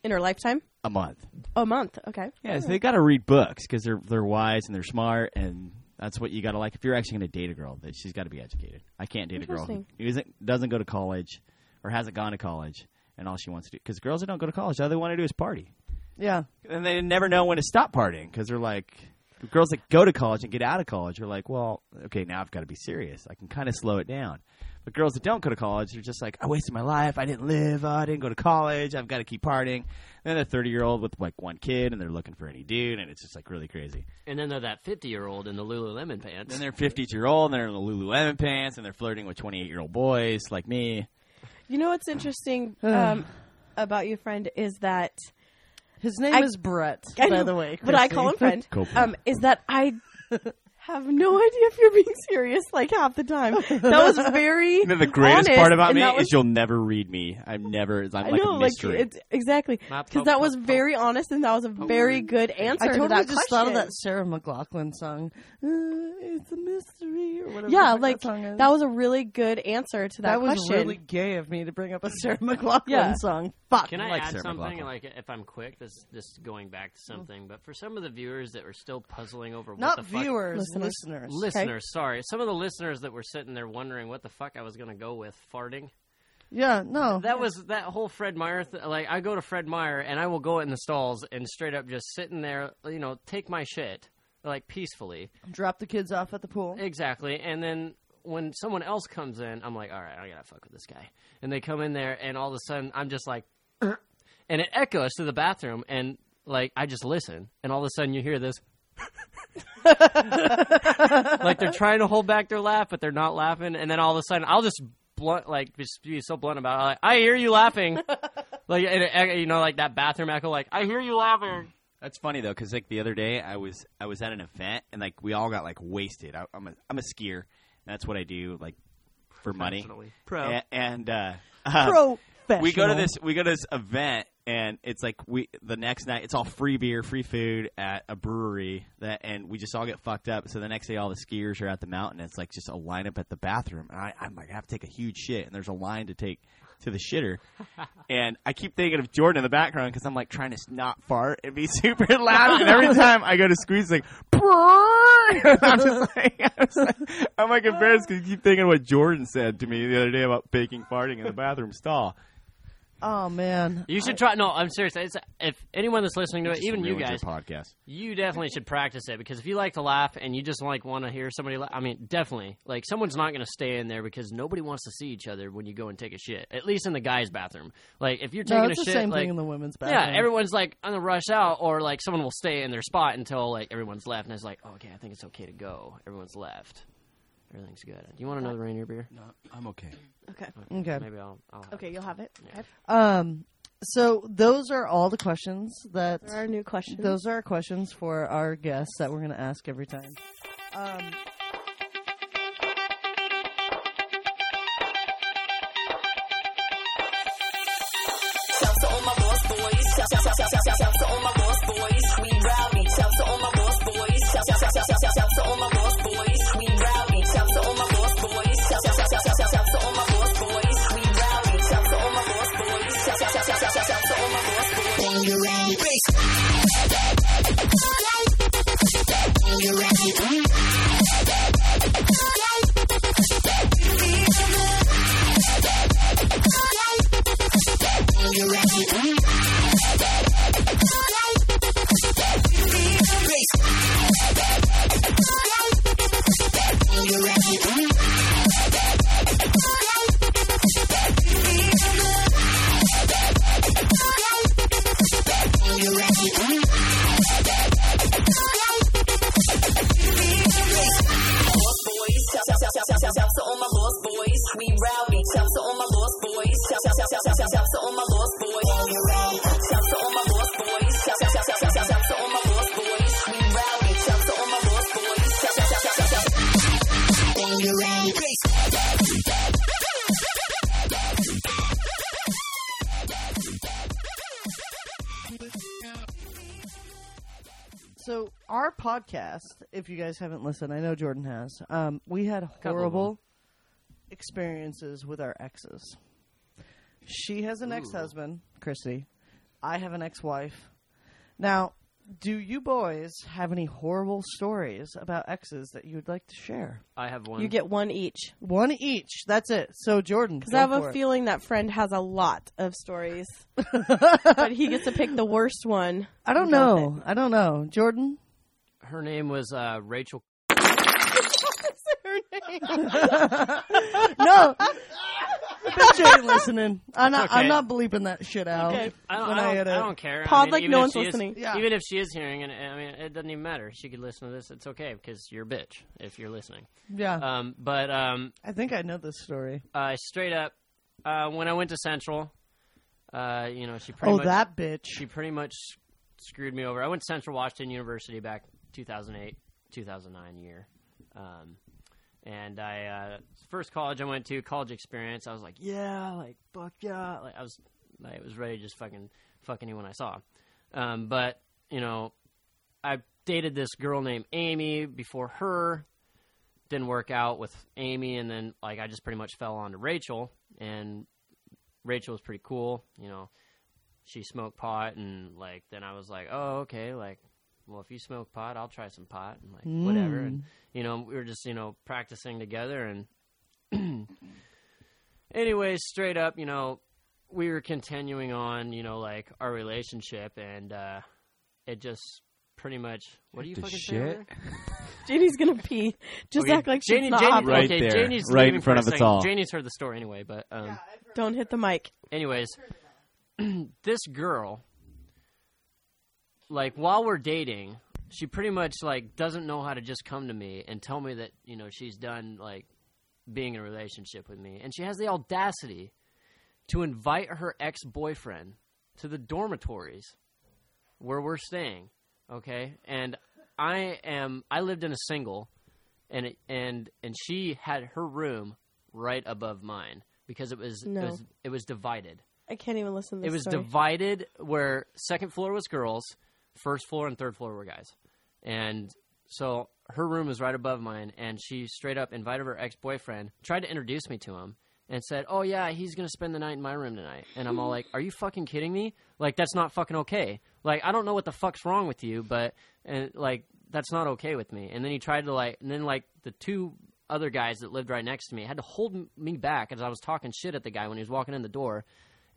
In her lifetime? a month. A month. Okay. Yeah, so they got to read books because they're they're wise and they're smart, and that's what you got to like. If you're actually going to date a girl, that she's got to be educated. I can't date a girl who Interesting. who isn't doesn't go to college or hasn't gone to college, and all she wants to do because girls that don't go to college, all they want to do is party. Yeah. and they never know when to stop partying because they're like girls that go to college and get out of college are like well okay now i've got to be serious. I can kind of slow it down. But girls that don't go to college they're just like i wasted my life. I didn't live. Oh, i didn't go to college. I've got to keep partying. And then a 30 year old with like one kid and they're looking for any dude and it's just like really crazy. And then they're that 50 year old in the Lululemon pants. then they're 50 year old and they're in the lululemon pants and they're flirting with 28 year old boys like me. You know what's interesting um, about you, friend, is that His name I- is Brett, I by know, the way. but I call him friend. Copeland. Um, is that I have no idea if you're being serious like half the time. That was very You know, the greatest honest, part about me that is was- you'll never read me. I'm never. I'm I like know, a like mystery. it's exactly because that was very honest and that was a very good answer I to totally that just question. thought of that Sarah McLachlan song. Uh, it's a mystery or whatever. Yeah, the fuck like that, song is. that was a really good answer to that, That was question. really gay of me to bring up a Sarah McLachlan Yeah. song. Fuck. Can I like add Sarah something? McLachlan. Like, if I'm quick, this this going back to something. But for some of the viewers that were still puzzling over what Not the fuck, Listeners. listeners. listeners, sorry, some of the listeners that were sitting there wondering what the fuck I was gonna go with farting. Yeah, no. That was that whole Fred Meyer. Th- like, I go to Fred Meyer and I will go in the stalls and straight up just sitting there, you know, take my shit like peacefully. Drop the kids off at the pool. Exactly. And then when someone else comes in, I'm like, all right, I gotta fuck with this guy. And they come in there, and all of a sudden, I'm just like, and it echoes to the bathroom, and like I just listen, and all of a sudden you hear this. Like they're trying to hold back their laugh, but they're not laughing, and then all of a sudden I'll just blunt, like just be so blunt about it. Like, I hear you laughing, like and it, you know, like that bathroom echo, like I hear you laughing. That's funny though, because like the other day I was I was at an event and like we all got like wasted. I, I'm a I'm a skier. And that's what I do like for money. Pro. A- And, uh, uh, Professional. we go to this we go to this event and it's like we the next night it's all free beer, free food at a brewery that and we just all get fucked up. So the next day all the skiers are at the mountain. It's like just a lineup at the bathroom. And I, I'm like I have to take a huge shit and there's a line to take to the shitter. and I keep thinking of Jordan in the background because I'm like trying to not fart and be super loud. And every time I go to squeeze, it's like, I'm just like, I'm, just like, I'm like embarrassed because I keep thinking what Jordan said to me the other day about baking farting in the bathroom stall. Oh man. You should try. No, I'm serious. It's, if anyone that's listening to it, even you guys, podcast. you definitely should practice it because if you like to laugh and you just like want to hear somebody, la- I mean, definitely, like someone's not going to stay in there because nobody wants to see each other when you go and take a shit. At least in the guys' bathroom. Like if you're No, taking it's a the shit, same like thing in the women's bathroom. yeah, everyone's like on the rush out, or like someone will stay in their spot until like everyone's left, and it's like, oh, okay, I think it's okay to go. Everyone's left. Everything's good. Do you want another Rainier beer? No, I'm okay. Okay. Okay. Maybe I'll. I'll have Okay, you'll have it. Okay. Um. So those are all the questions that. There are new questions. Those are our questions for our guests that we're going to ask every time. Um, Shout to all my boss boys. Shout, shout, shout, shout, shout, shout to all my boss boys. We rowdy. Shout to all my boss boys. Shout, shout, shout, shout, shout, shout, shout to all my When you're ready. Our podcast, if you guys haven't listened, I know Jordan has. Um, we had horrible experiences with our exes. She has an ex-husband, Christy. I have an ex-wife. Now, do you boys have any horrible stories about exes that you would like to share? I have one. you get one each. One each. That's it. So Jordan, Because I have for a it. feeling that friend has a lot of stories, but he gets to pick the worst one. I don't and go with know. I don't know. Jordan. Her name was uh, Rachel. no. Bitch ain't listening. I'm not. I'm not bleeping that shit out. Okay. I don't, When I I don't, had I a- don't care. Pod I mean, like even no if one's she is- listening. Yeah. Even if she is hearing, and I mean, it doesn't even matter. She could listen to this. It's okay because you're a bitch if you're listening. Yeah. Um, but um, I think I know this story. uh, straight up, uh, when I went to Central, uh, you know, she pretty Oh, much that bitch. she pretty much screwed me over. I went to Central Washington University back 2008, 2009 year. Um, and I uh, first college I went to, college experience. I was like, yeah, like fuck yeah, like I was, like, I was ready to just fucking fuck anyone I saw. Um, but you know, I dated this girl named Amy before her. Didn't work out with Amy, and then like I just pretty much fell onto Rachel, and Rachel was pretty cool. You know, she smoked pot, and like then I was like, oh okay, like well if you smoke pot, I'll try some pot, and like whatever. And you know, we were just you know practicing together, and anyways, straight up, you know, we were continuing on, you know, like our relationship, and uh it just pretty much. What are you fucking shit. Janie's gonna pee. Just Okay, act like she's Janie, not Janie. Right okay, there, Janie's right in front of us all. Janie's heard the story anyway, but um, Don't hit the mic. anyways, this girl, like while we're dating, she pretty much like doesn't know how to just come to me and tell me that you know she's done like being in a relationship with me, and she has the audacity to invite her ex boyfriend to the dormitories where we're staying. Okay, and I am I lived in a single, and it, and and she had her room right above mine because it was No. it was, it was divided. I can't even listen to It was story. divided where second floor was girls, first floor and third floor were guys. And so her room was right above mine, and she straight up invited her ex boyfriend, tried to introduce me to him, and said, "Oh yeah, he's gonna spend the night in my room tonight." And I'm all like, "Are you fucking kidding me? Like that's not fucking okay. Like I don't know what the fuck's wrong with you, but and like that's not okay with me." And then he tried to like, and then like the two other guys that lived right next to me had to hold me back as I was talking shit at the guy when he was walking in the door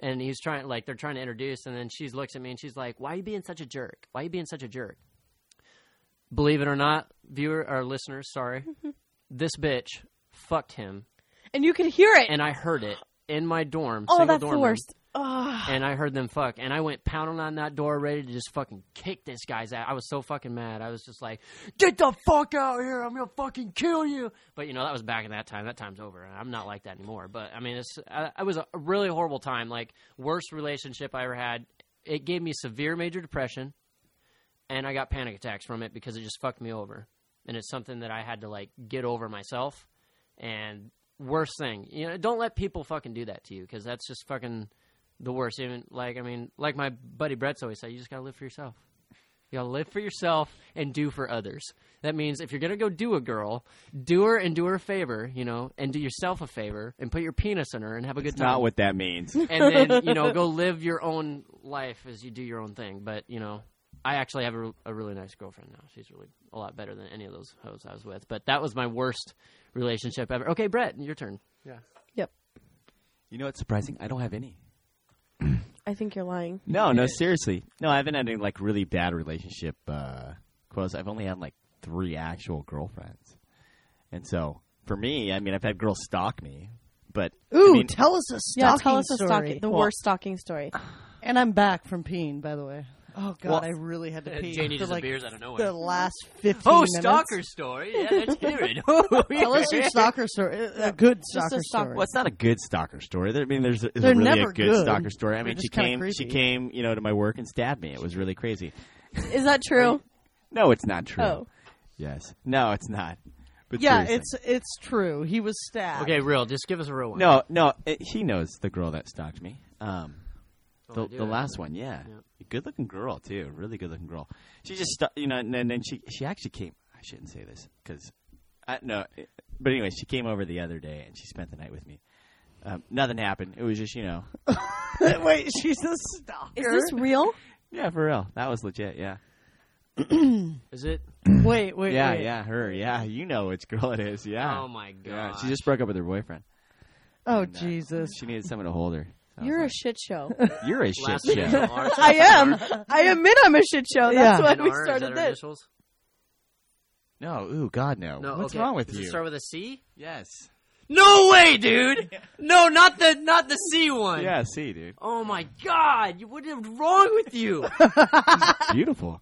and he's trying like they're trying to introduce and then she looks at me and she's like why are you being such a jerk? Why are you being such a jerk? Believe it or not viewer or listeners sorry mm-hmm. this bitch fucked him. And you could hear it. and i heard it in my dorm oh, that's dorm the worst. And i heard them fuck. And i went pounding on that door ready to just fucking kick this guy's ass i was so fucking mad. I was just like get the fuck out here. I'm gonna fucking kill you. But you know that was back in that time. That time's over. I'm not like that anymore. But i mean it's I, it was a really horrible time. Like worst relationship i ever had. It gave me severe major depression and i got panic attacks from it because it just fucked me over. And it's something that i had to like get over myself. And worst thing you know don't let people fucking do that to you because that's just fucking the worst even like i mean like my buddy brett's always said you just gotta live for yourself you gotta live for yourself and do for others. That means if you're gonna go do a girl, do her and do her a favor, you know, and do yourself a favor and put your penis in her and have a good It's time. not what that means. and then you know go live your own life as you do your own thing. But you know, I actually have a, a really nice girlfriend now. She's really a lot better than any of those hoes I was with. But that was my worst relationship ever. Okay, Brett, your turn. Yeah. Yep. You know what's surprising? I don't have any. I think you're lying. No, no, seriously. No, I haven't had any like really bad relationship uh quotes. I've only had like three actual girlfriends. And so for me, I mean I've had girls stalk me, but Ooh, I mean, tell us a Yeah, stalking tell us a story. stalking, the Well- worst stalking story. And I'm back from peeing, by the way. Oh God, Well- I really had to pee Janie for just like appears out of the nowhere. last fifteen Oh, minutes. stalker story. Yeah, let's hear it. Tell us your stalker story. A good stalker a stalk- story. well, it's not a good stalker story. I mean, there's, there's a really never a good, good. stalker story. I mean, she came, she came, you know, to my work and stabbed me. It was really crazy. Is that true? No, it's not true. Oh. Yes, no, it's not. But yeah, seriously. it's it's true. He was stabbed. okay, real. Just give us a real one. no, no. It, she knows the girl that stalked me. Um, the, I do, the last one, yeah, Yeah. good looking girl too, really good looking girl. She just, stu- you know, and then, then she she actually came. I shouldn't say this because, I no, it- but anyway, she came over the other day and she spent the night with me. Um, nothing happened. It was just, you know, Wait, she's a stalker. Is this real? yeah, for real. That was legit. Yeah, Is it? Wait, wait, yeah, wait. yeah. Her, yeah. You know which girl it is. Yeah. Oh my god. yeah. She just broke up with her boyfriend. Oh And, uh, Jesus. She needed someone to hold her. So I You're a like, shit show. you're a shit Last show. initial R, so I am. R. I admit I'm a shit show. That's Yeah. why we R, is started that this. initials? No, ooh, God, no. No. What's okay. wrong with Does you? it start with a C? yes. No way, dude. No, not the not the C one. Yeah, see, dude. Oh my god, you what is wrong with you? Beautiful.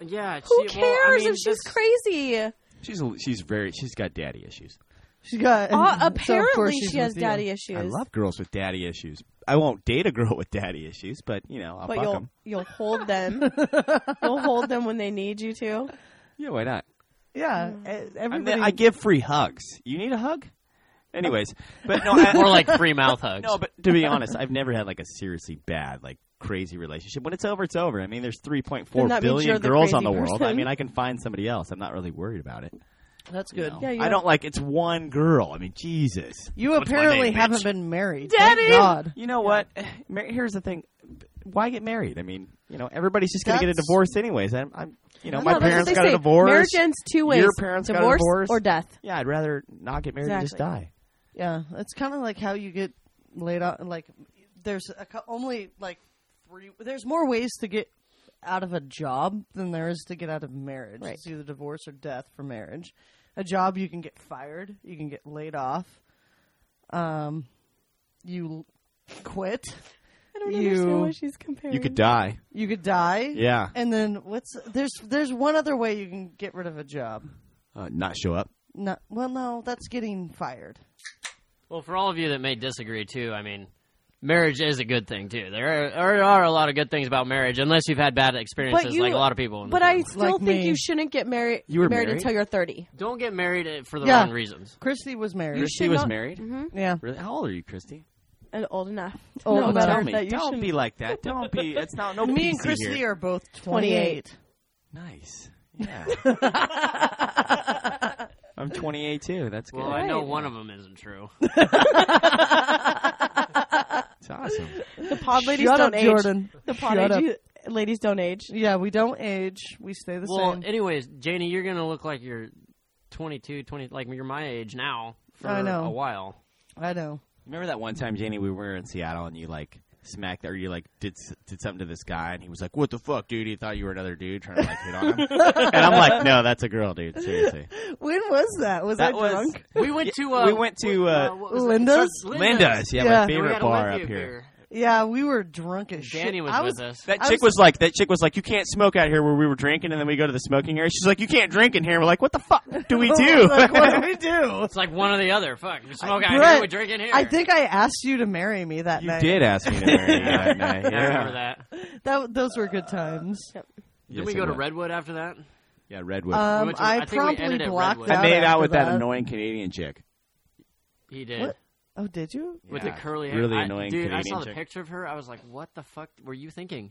yeah. Who see, cares well, I mean, if she's that's- crazy? She's a, she's very she's got daddy issues. She got. Uh, so apparently, she's she has with you. daddy issues. I love girls with daddy issues. I won't date a girl with daddy issues, but you know, I'll but fuck you'll them. you'll hold them. you'll hold them when they need you to. Yeah, why not? Yeah, Mm. e- I, everybody. mean, I give free hugs. You need a hug? Anyways, but no, I, More like free mouth hugs. no, but to be honest, I've never had like a seriously bad, like crazy relationship. When it's over, it's over. I mean, there's 3.4 Then that means billion you're the girls on the crazy world. I mean, I can find somebody else. I'm not really worried about it. That's you good. know? Yeah, you I don't- don't like it's one girl. I mean, Jesus. You What's my apparently name, haven't been married. Daddy! Thank God. You know what? Mar- Here's the thing. Why get married? I mean, you know, everybody's just going to get a That's- divorce anyways. I'm, I'm you know, No, my that's what parents they got a say. divorce. Marriage ends two ways: Your parents got a divorce divorce. or death. Yeah, I'd rather not get married and just Exactly. die. Yeah, it's kind of like how you get laid out. Like, there's a, cou- only like three. There's more ways to get out of a job than there is to get out of marriage. Right. It's either divorce or death for marriage. A job, you can get fired, you can get laid off. Um, you quit, I don't You- understand what she's comparing. You could die. you could die. Yeah. And then what's there's there's one other way you can get rid of a job. Uh, not show up. No, well, no, that's getting fired. Well, for all of you that may disagree too, I mean, marriage is a good thing too. There are, there are a lot of good things about marriage, unless you've had bad experiences, you- like a lot of people. In But I still Like think me. you shouldn't get married. You were married, married? until you're 30. don't get married uh, for the Yeah. wrong reasons. Christy was married. Christy should was not- married. Mm-hmm. Yeah. Really? How old are you, Christy? And old enough. to Old know enough. Tell me. that you Don't shouldn't- be like that. Don't be. It's not no. Me and Christy here. are both 28. Nice. Yeah. I'm 28 too. That's good. Well, I know one of them isn't true. It's awesome. The pod ladies Shut don't up, age. Jordan. The pod Shut age, ladies don't age. Yeah, we don't age. We stay the same. well, same. anyways, Janie, you're gonna look like you're 22, 20, like you're my age now for I know. a while. I know. Remember that one time, Janie, we were in Seattle and you like smacked or you like did did something to this guy and he was like, "What the fuck, dude? He thought you were another dude trying to like hit on him." and I'm like, "No, that's a girl, dude. Seriously." When was that? Was That I was drunk? We went to uh, we went to uh, what? Linda's? Linda's. Yeah, Yeah. my favorite bar up here. beer. Yeah, we were drunk as shit. Danny was I with us. That I chick was- was like, that chick was like, you can't smoke out here where we were drinking, and then we go to the smoking area. She's like, you can't drink in here. We're like, what the fuck do we do? like, what do we do? It's like one or the other. Fuck, we smoke out Brett, here, we drink in here. I think I asked you to marry me that you night. You did ask me to marry you that night. I remember that. That those were good times. Did Yes, we go to was. Redwood after that? Yeah, Redwood. Um, went to- I, I think we promptly ended blocked Redwood. out I made out after with that annoying Canadian chick. He did. What? Oh, did you? With Yeah, the curly hair. really I- annoying Dude, I Canadian saw the chick. picture of her. I was like, what the fuck were you thinking?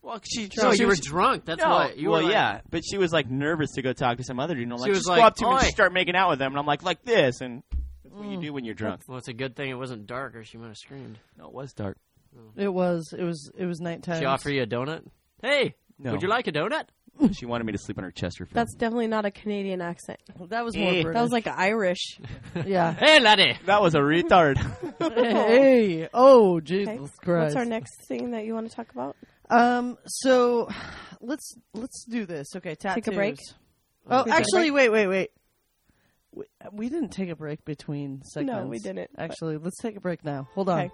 Well, she, No, you were drunk. That's no, what. You well, were like, yeah, but she was like nervous to go talk to some other dude. And I'm She like, was just like, go up to him and "Oi." just start making out with them. And I'm like, like this, and that's what Mm. you do when you're drunk. Well, it's a good thing it wasn't dark, or she might have screamed. No, it was dark. It was. It was. It was nighttime. She offer you a donut? Hey, No, would you like a donut? she wanted me to sleep on her chest or film. That's definitely not a Canadian accent. That was more Eh. British. That was like Irish. yeah. Hey, laddie. that was a retard. hey. Oh, Jesus Okay. Christ. What's our next thing that you want to talk about? Um. So, let's let's do this. Okay. Tattoos. Take a break? Oh, take a actually, wait, wait, wait. We, we didn't take a break between segments. we didn't, but- Actually, let's take a break now. Hold on. Okay.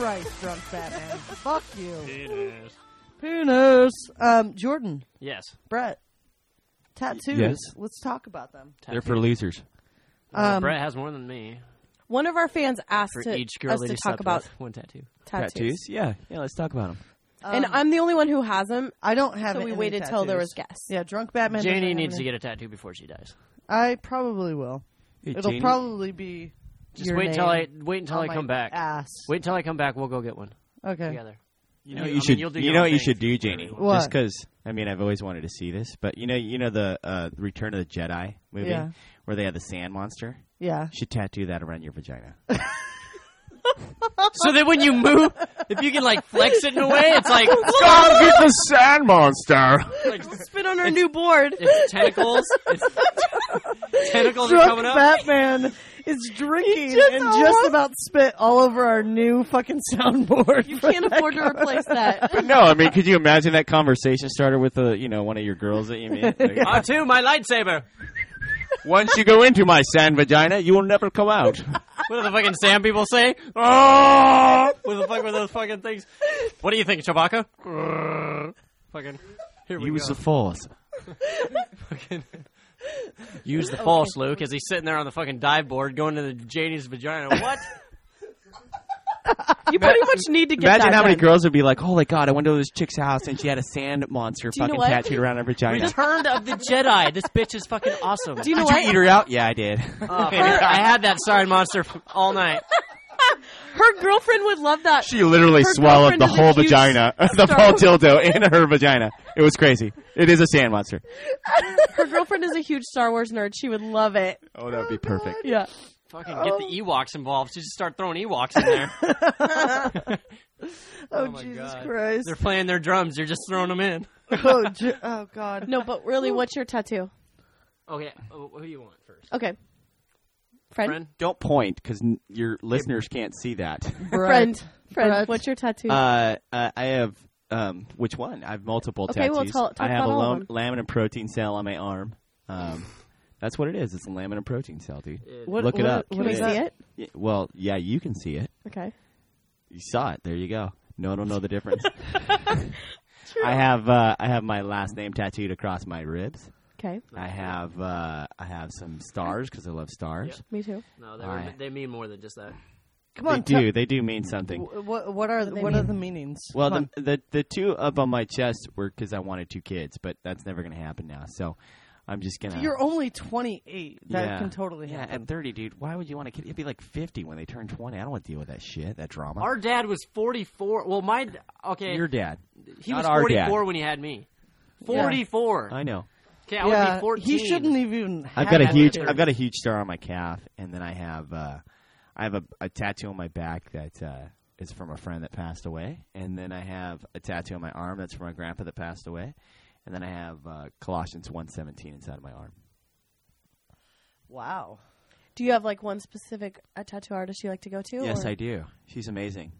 Christ, drunk Batman. Fuck you. Penis. Um, Jordan, Yes. Brett, tattoos. Yes. Let's talk about them. They're for losers. Well, Um, Brett has more than me. One of our fans asked For to, each girl us that to he talk slept about with, one tattoo. tattoos. Tattoos? Yeah, yeah. Let's talk about them. and Um, I'm the only one who has them, I don't have. so we any waited till there was tattoos. guests. Yeah, drunk Batman. doesn't Janie have needs any. to get a tattoo before she dies. I probably will. Hey, It'll Janie, probably be. Just your wait until I wait until I come back. Ass. Wait until I come back. We'll go get one Okay. together. You know I what you mean, should. you'll do you know what you should do, Janie. What? Just because I mean I've always wanted to see this, but you know you know the uh, Return of the Jedi movie Yeah. where they had the sand monster. Yeah. You should tattoo that around your vagina. So that when you move, if you can like flex it in a way, it's like Gotta get the sand monster. like Spit on our new board. it's tentacles. It's, tentacles are Drunk coming up. Batman is drinking just and almost- just about spit all over our new fucking soundboard. You can't afford to replace that. But no, I mean, could you imagine that conversation started with a you know one of your girls that you meet? Like, Ah, too, my lightsaber. Once you go into my sand vagina, you will never come out. What do the fucking sand people say? Oh, what the fuck were those fucking things? What do you think, Chewbacca? Grrr. fucking. Here we Use go. the force. Fucking- Use the false, Luke, as he's sitting there on the fucking dive board going to the Janie's vagina. What? You pretty much need to get Imagine that how many done. girls would be like, "Holy God, I went to this chick's house and she had a sand monster fucking what? tattooed around her vagina." Return of the Jedi. This bitch is fucking awesome. Do you know Did what? you eat her out? Yeah, I did. Oh, baby, I had that sand monster all night. Her girlfriend would love that. She literally Her swallowed the whole vagina, the Star whole Wars- dildo in her vagina. It was crazy. It is a sand monster. Her girlfriend is a huge Star Wars nerd. She would love it. Oh, that would be perfect. Yeah. Fucking get the Ewoks involved. Just start throwing Ewoks in there. Oh, oh, my Jesus God. Christ. They're playing their drums. You're just throwing them in. oh, J- oh, God. No, but really, what's your tattoo? Okay, oh, who do you want first? Okay. Friend? Friend? Don't point because your listeners can't see that. Friend. Friend. Brett. What's your tattoo? Uh, uh, I have um, which one? I have multiple Okay, well, tattoos. tell- talk I have about a all of laminin protein cell on my arm. Um, that's what it is. It's a laminin protein cell, dude. What, Look it what- up. Can we see that? it? Yeah, well, yeah, you can see it. Okay. You saw it. There you go. No one will know the difference. I have uh, I have my last name tattooed across my ribs. Okay. I have uh, I have some stars because I love stars. Me too. No, they, Alright. they mean more than just that. Come on, They on. do. They do mean something. What, what are do they what are mean? the meanings? Well, Come the, the the two up on my chest were because I wanted two kids, but that's never going to happen now. So I'm just gonna. on. You're only 28. That Yeah. can totally yeah. happen. At 30, dude, why would you want a kid? You'd be like 50 when they turn 20. I don't want to deal with that shit, that drama. Our dad was 44. Well, my okay, Your dad. he not was our 44 dad. when he had me. 44. I know. Okay, I would yeah, be 14. he shouldn't even. I've got a that huge. kid. I've got a huge star on my calf, and then I have. Uh, I have a, a tattoo on my back that uh, is from a friend that passed away, and then I have a tattoo on my arm that's from my grandpa that passed away, and then I have uh, Colossians 1:17 inside of my arm. Wow. Do you have like one specific uh, tattoo artist you like to go to? Yes, or- I do. She's amazing.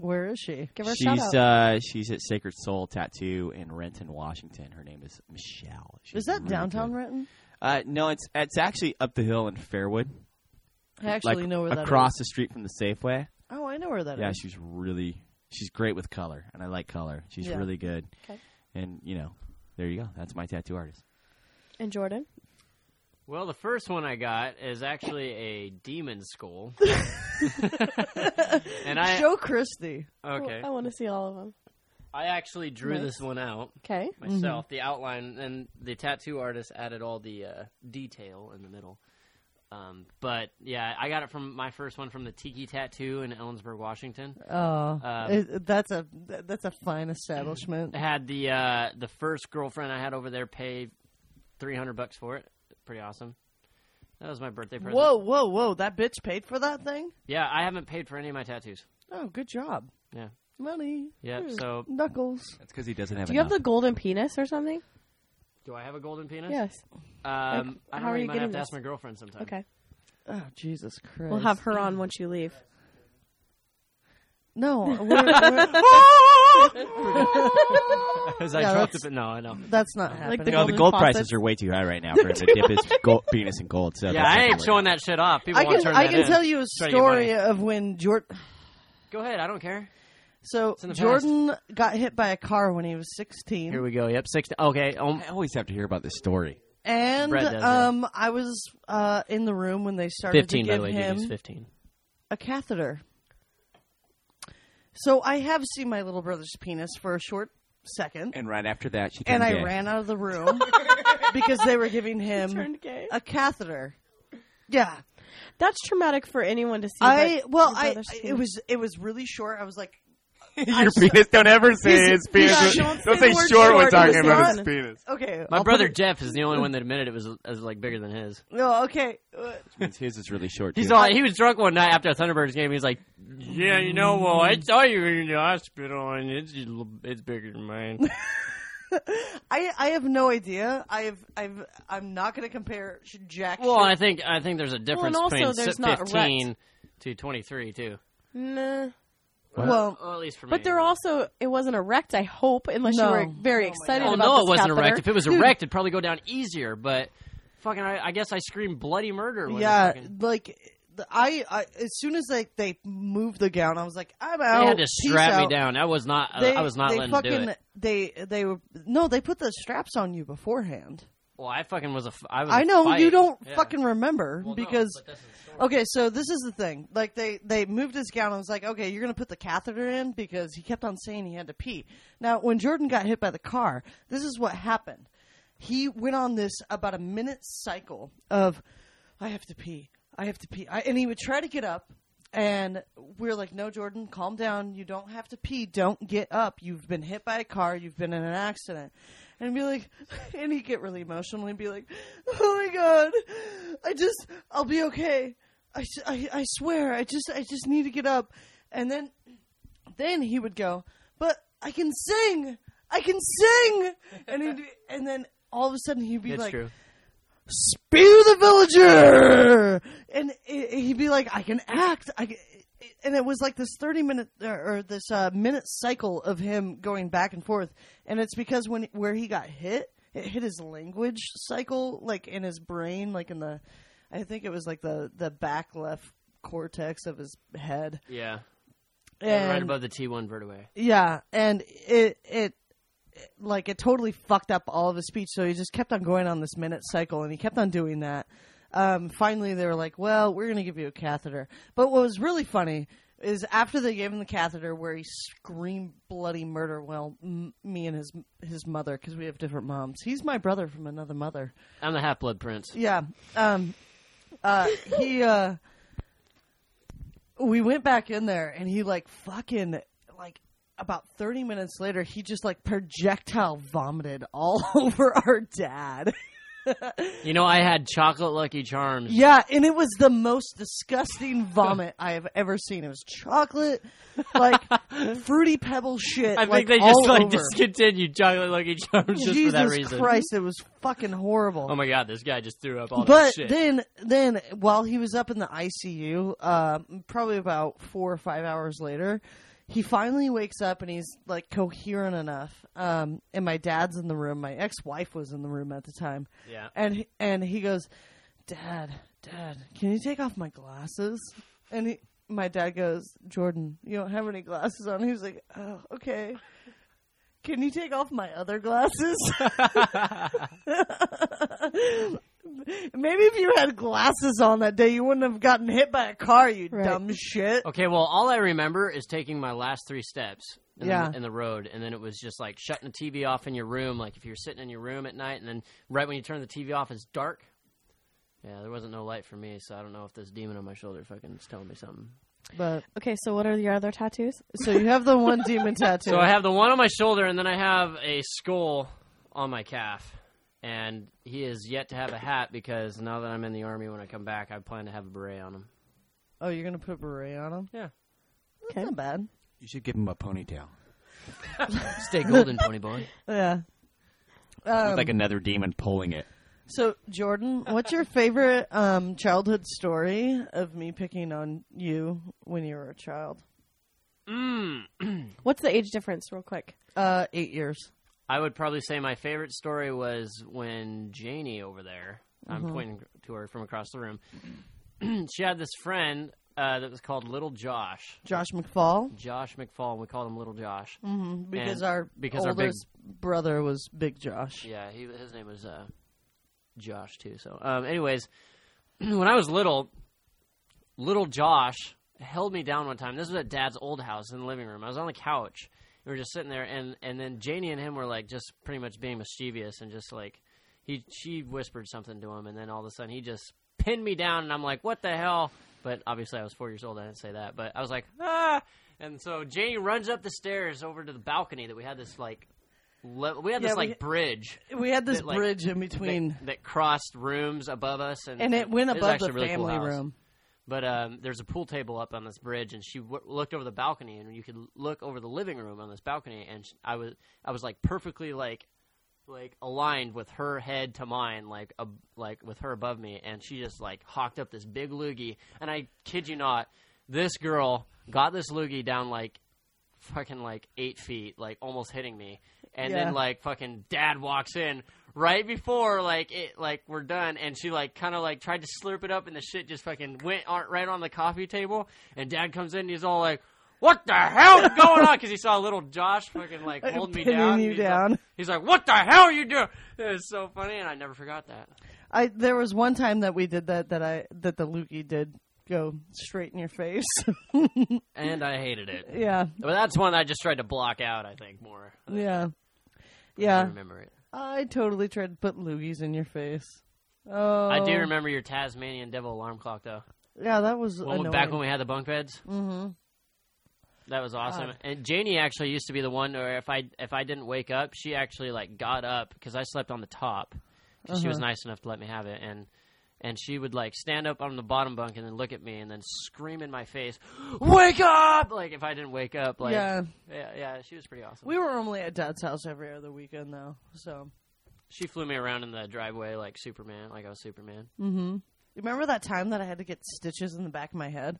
Where is she? Give her a she's shout out. uh, she's at Sacred Soul Tattoo in Renton, Washington. Her name is Michelle. She's Is that really downtown good. Renton? Uh, no, it's it's actually up the hill in Fairwood, I actually like know where that across is. the street from the Safeway. Oh, I know where that is. yeah, she's really she's great with color, and I like color. She's Yeah. really good. Okay. And you know, there you go. That's my tattoo artist. And Jordan? Well, the first one I got is actually a demon skull. and I Show Christy. okay, I want to see all of them. I actually drew Nice. this one out Okay. myself. The outline and the tattoo artist added all the uh, detail in the middle. Um, but yeah, I got it from my first one from the Tiki Tattoo in Ellensburg, Washington. Oh, Um, it, that's a that- that's a fine establishment. I had the uh, the first girlfriend I had over there pay three hundred bucks for it. Pretty awesome. That was my birthday present. Whoa, whoa, whoa! That bitch paid for that thing. Yeah, I haven't paid for any of my tattoos. Oh, good job. Yeah. Money, Yeah. So knuckles. That's because he doesn't have Do you have enough. the golden penis or something? do I have a golden penis? Yes. Um, I don't how know. are You you might getting have to ask this? my girlfriend sometime. Okay. Oh, Jesus Christ! We'll have her on once you leave. No, we're, we're, As I Yeah, dropped that's- it, no, I know. that's not happening. the you know, the golden gold faucets. prices are way too high right now for him to dip his gold, penis in gold. So Yeah, that's I not ain't gonna showing work. that shit off. People I want can to turn I that can in. tell you a Try to get story money. of when Jordan. Go ahead. I don't care. So in the past. Jordan got hit by a car when he was 16. Here we go. Yep, six. Okay. Um, I always have to hear about this story. and Brett does, yeah. um, I was uh, in the room when they started fifteen. to By give the way, him Jamie's fifteen. a catheter. So I have seen my little brother's penis for a short second, And right after that, she and I gay. ran out of the room because they were giving him a catheter. Yeah, That's traumatic for anyone to see. I well, your I brother's it was it was really short. I was like, Your penis. Don't ever say He's- his penis. yeah, don't don't say say the word short when short. talking It's about his not. penis. okay, My I'll brother it- Jeff is the only one that admitted it was as like bigger than his. No, okay. uh, Means his is really short. He's too. all, he was drunk one night after a Thunderbirds game. He's like, "Yeah, you know, well, I saw you in the hospital, and it's just a little- it's bigger than mine." I I have no idea. I've I've I'm not going to compare sh- jack. well, shit. I think I think there's a difference also between there's si- not fifteen to twenty three too. Nah. Well, Well, at least for me. But they're also it wasn't erect. I hope, unless No. you were very Oh excited Oh about no, this it wasn't catheter. erect. If it was erect, it'd probably go down easier. But fucking, I, I guess I screamed bloody murder. When yeah, fucking, like the- I, I as soon as like they moved the gown, I was like, I'm out. they had to Peace strap me out. down. I was not. Uh, they, I was not they letting fucking, him do it. They they were no, they put the straps on you beforehand. Well, I fucking was a. f- I was. I know fight. you don't Yeah. fucking remember Well, no, because the. Okay, so this is the thing. Like they they moved his gown and was like, okay, you're gonna put the catheter in because he kept on saying he had to pee. Now, when Jordan got hit by the car, this is what happened. He went on this about a minute cycle of, I have to pee, I have to pee, I, and he would try to get up. And we're like, no, Jordan, calm down. You don't have to pee. Don't get up. You've been hit by a car. You've been in an accident. And be like, and he'd get really emotional and be like, oh my God, I just, I'll be okay. I, I, I swear, I just, I just need to get up. And then, then he would go, but I can sing. I can sing. And he'd, and then all of a sudden he'd be It's like, true. spew the villager and he'd be like i can act i can, and it was like this 30 minute or, this uh, minute cycle of him going back and forth and it's because when where he got hit it hit his language cycle like in his brain like in the i think it was like the the back left cortex of his head Yeah. and right above the T one vertebrae. yeah, and it, it it like it totally fucked up all of his speech. So he just kept on going on this minute cycle, and he kept on doing that. Um, finally, they were like, "Well, we're going to give you a catheter." But what was really funny is after they gave him the catheter, where he screamed bloody murder. Well, m- me and his his mother, because we have different moms. He's my brother from another mother. I'm the half blood prince. Yeah. Um, uh, he, uh, we went back in there and he like fucking, like about 30 minutes later, he just like projectile vomited all over our dad. You know, I had chocolate Lucky Charms. yeah. And it was the most disgusting vomit I have ever seen. It was chocolate, like fruity pebble shit. I like, think they just like over. discontinued chocolate Lucky Charms just Jesus for that reason. Christ, it was fucking horrible. Oh my god, this guy just threw up all but that shit. then then while he was up in the ICU, um, probably about four or five hours later, he finally wakes up and he's like coherent enough. Um, and my dad's in the room. My ex-wife was in the room at the time. Yeah. And he, and he goes, "Dad, Dad, can you take off my glasses?" And he, my dad goes, "Jordan, you don't have any glasses on." He's like, "Oh, okay." Can you take off my other glasses? Maybe if you had glasses on that day, you wouldn't have gotten hit by a car, you Right. dumb shit. Okay, well, all I remember is taking my last three steps in, Yeah. the, in the road, and then it was just like shutting the TV off in your room. Like if you're sitting in your room at night, and then right when you turn the TV off, it's dark. Yeah, there wasn't no light for me, so I don't know if this demon on my shoulder fucking is telling me something. But Okay, so what are your other tattoos? so you have the one demon tattoo. So I have the one on my shoulder, and then I have a skull on my calf. And he is yet to have a hat because now that I'm in the army, when I come back, I plan to have a beret on him. oh, you're gonna put a beret on him? Yeah. That's Okay. not bad. You should give him a ponytail. Stay golden, pony boy. Yeah. Um, like another demon pulling it. so Jordan, what's your favorite um, childhood story of me picking on you when you were a child? Mm. What's the age difference, real quick? Uh, eight years. I would probably say my favorite story was when Janie over there, I'm pointing to her from across the room. she had this friend. uh, that was called Little Josh. Josh McFall, Josh McFall. We called him Little Josh. because And our because our big- oldest brother was Big Josh. Yeah, he his name was uh, Josh too. So, um, anyways, when I was little, little Josh held me down one time. This was at Dad's old house in the living room. I was on the couch. We were just sitting there, and and then Janie and him were like just pretty much being mischievous and just like he she whispered something to him, and then all of a sudden he just pinned me down, and I'm like, what the hell? But obviously I was four years old. I didn't say that, but I was like, ah. And so Janie runs up the stairs over to the balcony that we had this like. Le- we had this Yeah, we- like bridge We had this That, like, bridge in between, that, that crossed rooms above us, and and it went above the really cool family house. room. But um, there's a pool table up on this bridge, and she w- looked over the balcony, and you could look over the living room on this balcony, and sh- I was I was like perfectly like like aligned with her head to mine, like ab like with her above me, and she just like hawked up this big loogie, and I kid you not, this girl got this loogie down like fucking like eight feet, like almost hitting me. And Yeah. then like fucking dad walks in right before like it like we're done, and she like kind of like tried to slurp it up, and the shit just fucking went on, right on the coffee table. And dad comes in, and he's all like. What the hell is going on? Because he saw little Josh fucking like hold me down. you He's like- he's like, "What the hell are you doing?" It was so funny, and I never forgot that. I there was one time that we did that that I that the Lukey did go straight in your face. And I hated it. yeah, But that's one I just tried to block out. I think more. yeah, I yeah. remember it. I totally tried to put loogies in your face. Oh, I do remember your Tasmanian devil alarm clock though. Yeah, that was Well, annoying. back when we had the bunk beds. Mm-hmm. That was awesome. God. And Janie actually used to be the one where if I if I didn't wake up, she actually like got up because I slept on the top because she was Uh-huh. nice enough to let me have it and. And she would like stand up on the bottom bunk and then look at me and then scream in my face, "Wake up!" Like if I didn't wake up, like yeah, yeah, yeah, she was pretty awesome. we were only at Dad's house every other weekend though. So, She flew me around in the driveway like Superman, like I was Superman. mm-hmm. you remember that time that I had to get stitches in the back of my head?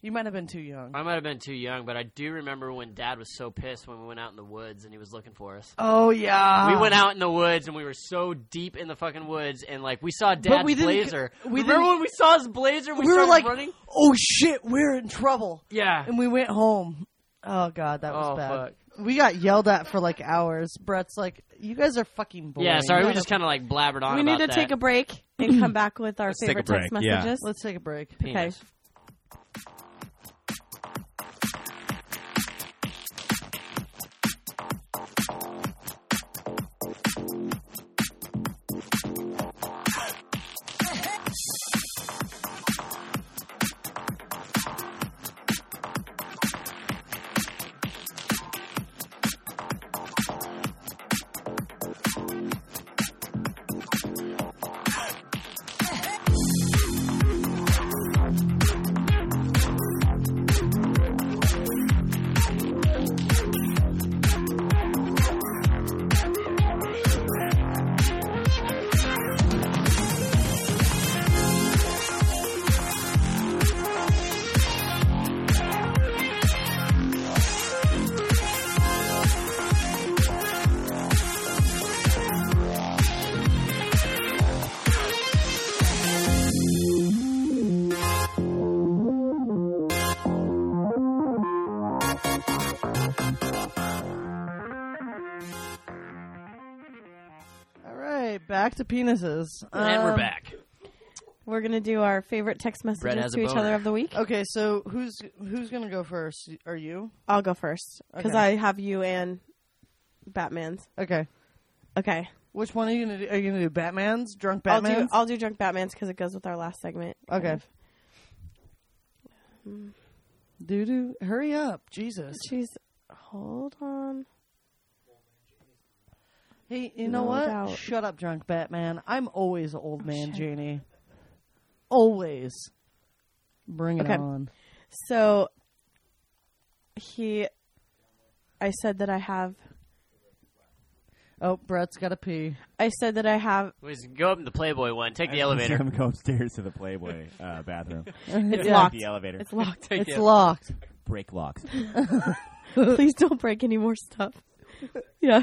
You might have been too young. I might have been too young, but I do remember when Dad was so pissed when we went out in the woods and he was looking for us. oh yeah, we went out in the woods and we were so deep in the fucking woods and like we saw Dad's we blazer. we remember when we saw his blazer? We, We were like, running. oh shit, we're in trouble, Yeah. and we went home. Oh god, that was Oh, bad. fuck. We got yelled at for like hours. Brett's like, "You guys are fucking boring." Yeah, sorry, we just kind of like blabbered on we about need to that. take a break and come back with our Let's favorite text break, yeah. messages. Let's take a break. Okay. Penis. All back to penises. and we're Um, back. We're gonna do our favorite text messages has to a each other of the week. Okay, so who's who's gonna go first? Are you? I'll go first because Okay. I have you and Batman's. Okay. Okay, Which one are you gonna do? Are you gonna do Batman's? Drunk I'll Batman's? do I'll do drunk Batman's because it goes with our last segment. kind Okay. of. Doo doo. Hurry up, Jesus. Jeez, hold on. Hey, you know No what? doubt. Shut up, drunk Batman. I'm always old man shit. Janie. Always. Bring it Okay. on. So he, I said that I have. Oh, Brett's got to pee. I said that I have. We just go up in the Playboy one, take the elevator. I'm go upstairs to the Playboy uh, bathroom. It's Yeah. locked. The elevator. It's locked. Take It's the- locked. Break locks. Please don't break any more stuff. yeah.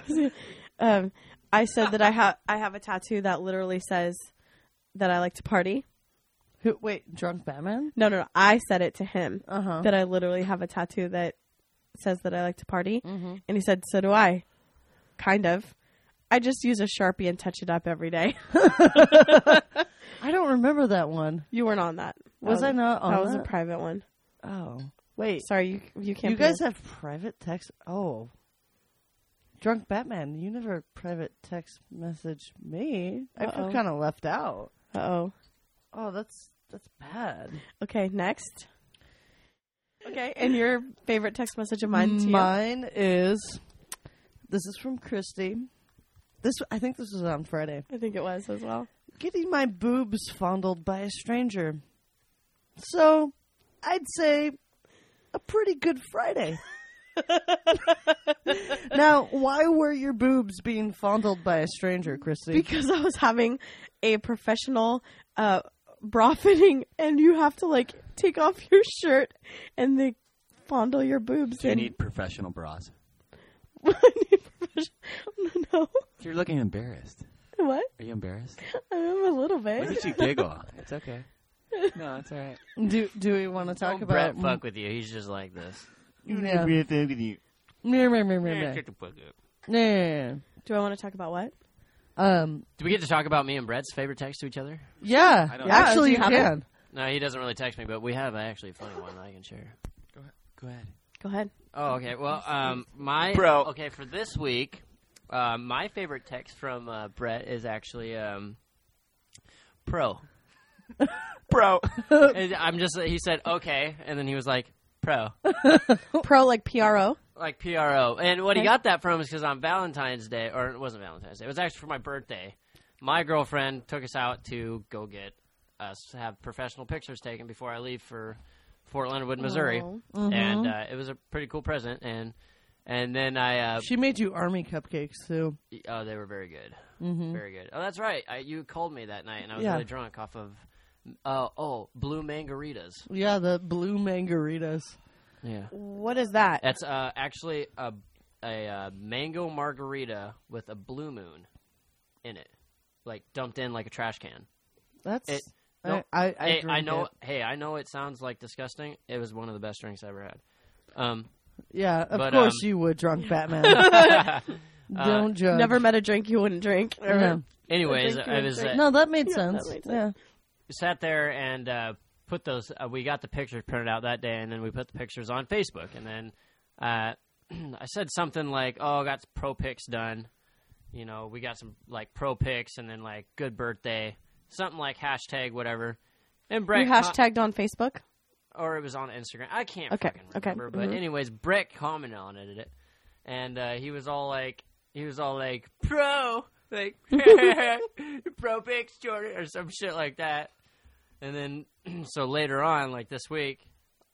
Um, I said that I have I have a tattoo that literally says that I like to party. Who, wait, drunk Batman? No, no, no. I said it to him Uh huh. that I literally have a tattoo that says that I like to party, Mm-hmm. and he said, "So do I." Kind of. I just use a sharpie and touch it up every day. I don't remember that one. you weren't on that. That Was I not on That was a private one. Oh, wait. Sorry, you you can't. You be guys have private text? Oh. Drunk Batman, you never private text message me. I feel kind of left out. Uh-oh. Oh, that's that's bad. Okay, next. Okay, and your favorite text message of mine you? Mine is. This is from Christy. This I think this was on Friday. I think it was as well. Getting my boobs fondled by a stranger. So, I'd say a pretty good Friday. now, why were your boobs being fondled by a stranger, Christy? Because I was having a professional uh, bra fitting, and you have to like take off your shirt and they fondle your boobs. Do you and need professional bras? I need professional- no, You're looking embarrassed. what? Are you embarrassed? I'm a little Look bit. at you giggle. It's okay. No, it's all right. do do we want to talk Don't about Brett fuck with you. He's just like this. Yeah. Weird thing you. Meh, meh, meh, meh, meh. shut the fuck up. Nah. Do I want to talk about what? Um. Do we get to talk about me and Brett's favorite text to each other? Yeah. I don't- Yeah, Actually, do you you have it? can. No, he doesn't really text me, but we have actually a funny one that I can share. Go ahead. Go ahead. Go ahead. Oh, okay. Well, um, my Bro. Okay, for this week, uh, my favorite text from uh, Brett is actually um, pro. Bro. And I'm just. He said okay, and then he was like pro, Pro like PRO. like pro. And what he got that from is because on Valentine's Day, or it wasn't Valentine's Day. It was actually for my birthday. My girlfriend took us out to go get us have professional pictures taken before I leave for Fort Leonard Wood, Missouri, Aw. and uh, it was a pretty cool present. And and then I uh, She made you army cupcakes too. Oh, they were very good. Mm-hmm. Very good. Oh, that's right. I, you called me that night, and I was Yeah. really drunk off of, uh, oh, blue mangaritas. Yeah, the blue mangaritas. Yeah. What is that? That's uh, actually a, a uh, mango margarita with a blue moon in it, like dumped in like a trash can. That's. It- I, no, I, I, hey, I know. it. Hey, I know it sounds like disgusting. It was one of the best drinks I ever had. Um, Yeah, of But, course um, you would, drunk Batman. uh, Don't judge. Never met a drink you wouldn't drink. Anyways, I was drink. uh, No, that made Yeah, that sense. made sense. Yeah. Sat there and uh, put those. Uh, we got the pictures printed out that day, and then we put the pictures on Facebook. And then uh, I said something like, "Oh, I got pro pics done. You know, we got some like pro pics, and then like good birthday, something like hashtag whatever." And Brett You com- hashtagged on Facebook. or it was on Instagram. I can't Okay, fucking okay, remember. But mhm. anyways, Brett commented on it, and uh, he was all like, he was all like, "Pro, like pro pics, Jordan," or some shit like that. And then, so later on, like this week,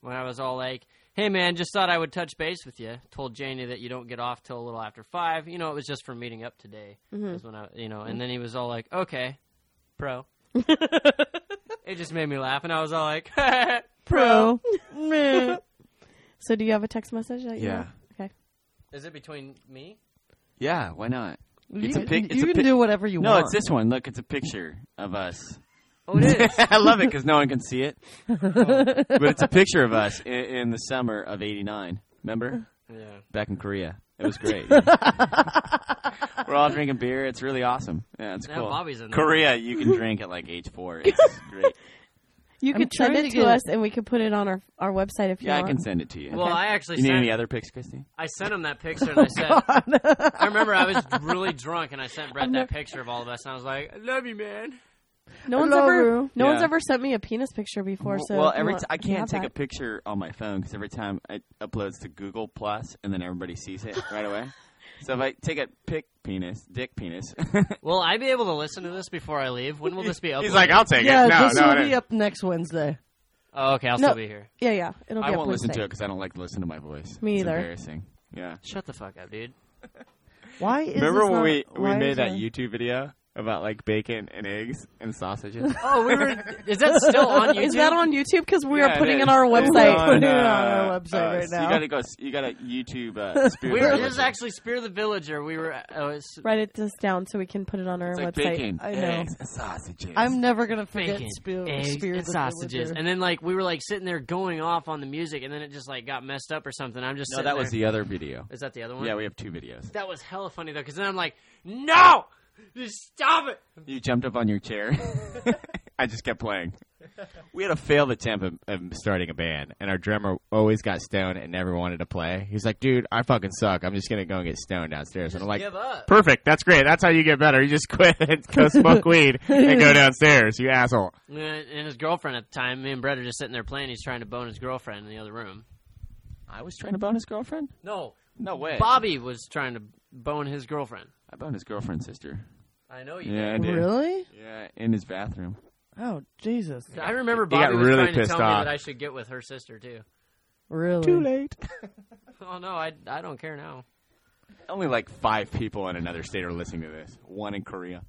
when I was all like, "Hey man, just thought I would touch base with you," told Janie that you don't get off till a little after five. You know, it was just for meeting up today. Mhm. Is when I, you know, and then he was all like, "Okay, pro." it just made me laugh, and I was all like, Pro. So do you have a text message? That you Yeah. have? Okay. Is it between me? Yeah, why not? You a can, pic- it's you a can pic- do whatever you No, want. No, it's this one. Look, it's a picture of us. Oh, it is. I love it because no one can see it. but it's a picture of us in, in the summer of '89. Remember? yeah. Back in Korea. It was great. We're all drinking beer. It's really awesome. Yeah, it's Yeah, cool. Bobby's in there. Korea, you can drink at like age four. It's great. You I'm could send trying it to to get- us, and we could put it on our our website if you Yeah, I want. can send it to you. Well, I actually you need sent, any other pics, Christy? I sent him that picture and I said, oh, I remember I was really drunk and I sent Brett I'm that not- picture of all of us and I was like, I love you, man. No one's love ever you. no one's Yeah. ever sent me a penis picture before. So well, if you every want- t- I you can't have take a that. picture on my phone because every time it uploads to Google Plus, and then everybody sees it right away. So if I take a pic penis, dick penis, Will I be able to listen to this before I leave? When will this be up? he's like, "I'll take yeah, it." No, this no, will no. be up next Wednesday. Oh, okay, I'll No. still be here. Yeah, yeah. It'll be I up won't listen to it because I don't like to listen to my voice. Me It's either. embarrassing. Yeah. Shut the fuck up, dude. Why is Remember this when not- we we why made that it- YouTube video about like bacon and eggs and sausages. Oh, we were. Is that still on YouTube? Is that on YouTube? Because we Yeah, are it putting it is. on our website. on, Putting it on uh, our website uh, right so now. You gotta go. You gotta YouTube. Uh, Spirit We of were. the This is actually Spear the Villager. We were. Uh, it's Write this down so we can put it on our It's like website. bacon, I know. eggs, and sausages. I'm never gonna forget bacon, Spear, eggs, Spear and the sausages, Villager. and then like we were like sitting there going off on the music, and then it just like got messed up or something. I'm just no, sitting that was there- the other video. Is that the other one? Yeah, we have two videos. That was hella funny though, because then I'm like, no, just stop it. You jumped up on your chair. I just kept playing. We had a failed attempt of, of starting a band, and our drummer always got stoned and never wanted to play. He's like, "Dude, I fucking suck. I'm just gonna go and get stoned downstairs." and I'm like, give up. "Perfect. That's great. That's how you get better. You just quit and go smoke weed and go downstairs. You asshole." And and his girlfriend at the time, me and Brett are just sitting there playing. He's trying to bone his girlfriend in the other room. I was trying to bone his girlfriend. No, No way. Bobby was trying to bone his girlfriend. I boned his girlfriend's sister. I know you. Yeah, I did. did. really? Yeah, in his bathroom. Oh Jesus! I remember He got Bobby was really trying to pissed tell me off. that I should get with her sister too. Really? Too late. Oh no, I, I don't care now. Only like five people in another state are listening to this. One in Korea.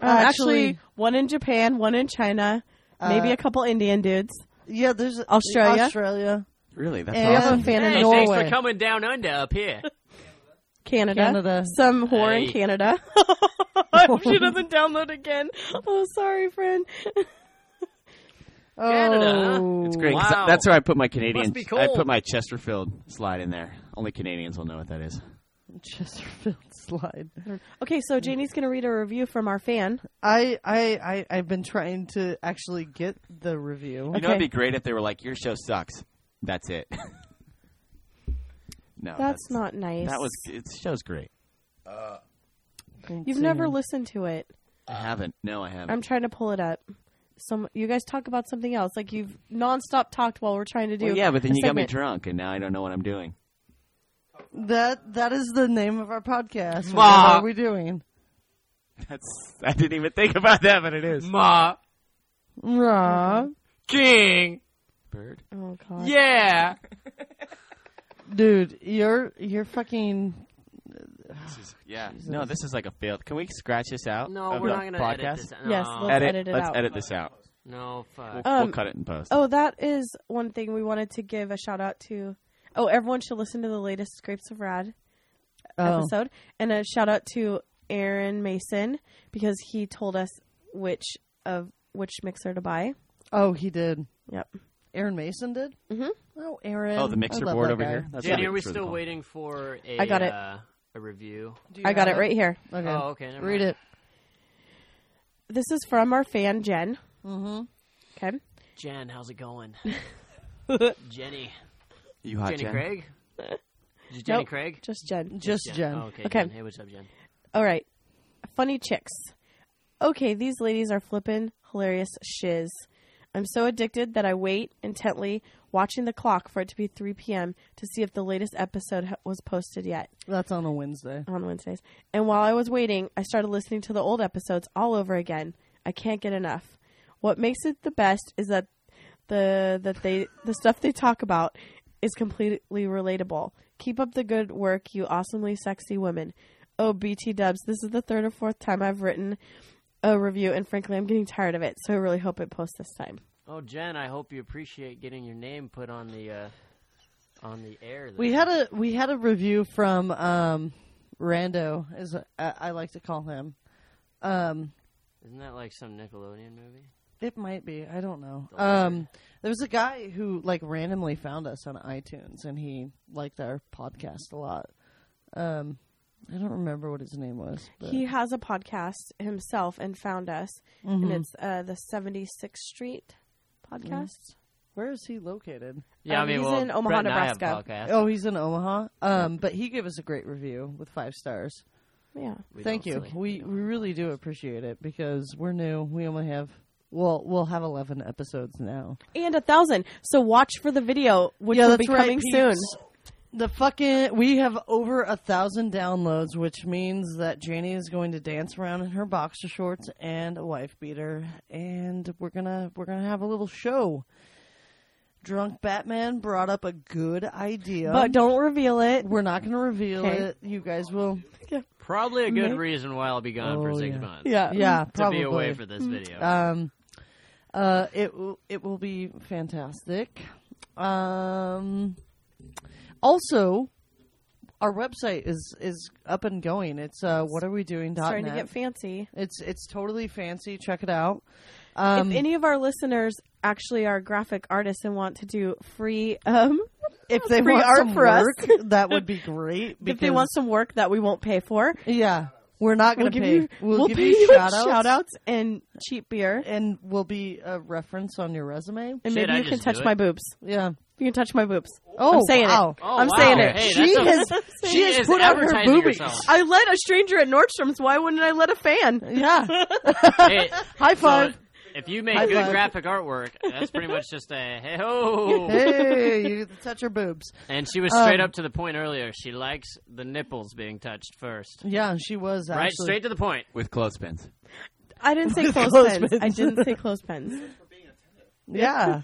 Uh, Actually- actually, one in Japan, one in China, maybe Uh, a couple Indian dudes. Yeah, there's Australia? Australia, Really? That's And- We have a awesome. fan in Hey, Norway, thanks for coming down under up here. Canada, Canada. some whore Hey. in Canada. I hope she doesn't download again. Oh, sorry, friend. Canada. Oh, It's great. 'cause Wow. That's where I put my Canadian. I put my Chesterfield slide in there. Only Canadians will know what that is. Chesterfield slide. Okay, so Janie's gonna read a review from our fan. I, I, I, I've been trying to actually get the review. You know, it'd be great if they were like, "Your show sucks." That's it. No, That's, not nice. That was. It show's great. Uh, you've never listened to it. I haven't. No, I haven't. I'm trying to pull it up. Some you guys talk about something else. Like you've nonstop talked while we're trying to do. well, yeah, but then a you got me drunk, and now I don't know what I'm doing. That that is the name of our podcast. What Ma. are we doing? That's. I didn't even think about that, but it is. Ma Ma. Mm-hmm. King. Bird. Oh god. Yeah. Dude, you're you're fucking This is, yeah. No, this is like a failed. Can we scratch this out? No, of we're the not gonna podcast? edit this. Yes, No. let's Edit. edit it let's out. edit this out. No, fuck. We'll, Um, we'll cut it in post. Oh, that is one thing we wanted to give a shout out to. Oh, everyone should listen to the latest Scrapes of Rad oh. episode, and a shout out to Aaron Mason because he told us which of which mixer to buy. Oh, he did. Yep. Aaron Mason did. Mhm. Oh, Aaron. Oh, the I mixer love board that over guy. here. That's Jenny, what are we still waiting for a I got it. Uh, a review? Do you I got have it right here. Okay. Oh, okay. Never Read mind. it. This is from our fan Jen. Mm-hmm. Okay. Jen, how's it going? Jenny. You hot, Jenny Jen? Craig? Is it Jenny Nope. Craig? Just Jen. Just Jen. Oh, okay. Okay. Jen. Hey, what's up, Jen? All right. Funny chicks. Okay, these ladies are flippin' hilarious shiz. I'm so addicted that I wait intently, watching the clock for it to be 3 p.m. to see if the latest episode ha- was posted yet That's on a Wednesday. on Wednesdays. And while I was waiting, I started listening to the old episodes all over again. I can't get enough. What makes it the best is that the that they the stuff they talk about is completely relatable. Keep up the good work, you awesomely sexy women. Oh, BT Dubs, this is the third or fourth time I've written a review, and frankly, I'm getting tired of it. So I really hope it posts this time. Oh, Jen, I hope you appreciate getting your name put on the uh, on the air. We had a we had a review from um, Rando, as I, I like to call him. Um, Isn't that like some Nickelodeon movie? it might be. I don't know. Don't. Um, there was a guy who like randomly found us on iTunes, and he liked our podcast a lot. Um, I don't remember what his name was. But. He has a podcast himself and found us, Mhm. and it's uh, the 76th Street podcast. Where is he located? Yeah, Um, I mean, he's well, in Omaha, Brett and I have a Nebraska. Oh, he's in Omaha. Um, but he gave us a great review with five stars. Yeah. We Thank you. really- We we really do appreciate it because we're new. We only have well, we'll have eleven episodes now. and a thousand. So watch for the video, which yeah, will be right, coming soon. Peeps. The fucking we have over a thousand downloads, which means that Janie is going to dance around in her boxer shorts and a wife beater, and we're gonna we're gonna have a little show. Drunk Batman brought up a good idea. But don't reveal it. we're not going to reveal Okay. it. You guys will. Probably a good Maybe. reason why I'll be gone for Oh, six yeah. months. Yeah. Yeah, To probably. be away for this video. Um, uh, it will it will be fantastic. Um, also, our website is is up and going. It's uh, what are we doing? Starting to get fancy. it's it's totally fancy. Check it out. Um, if any of our listeners actually are graphic artists and want to do free, um, if they free want art some for us. work, that would be great. if they want some work that we won't pay for, yeah, we're not we'll going to give pay. you we'll, give pay you you shout outs, shout outs and cheap beer, and we'll be a reference on your resume. and Shit, maybe I you can touch my boobs. Yeah. You can touch my boobs. Oh, I'm saying wow. it. Oh, I'm wow. saying it. Hey, She a- has She she has put out her advertising boobies. herself. I let a stranger at Nordstrom's. Why wouldn't I let a fan? Yeah. Hey, High so five. If you make High good five. graphic artwork, that's pretty much just a hey ho. hey, you touch her boobs. And she was straight Um, up to the point earlier. She likes the nipples being touched first. Yeah, she was actually. Right, straight to the point. with clothespins. I didn't say Clothespins. clothespins. I didn't say clothespins. Yeah.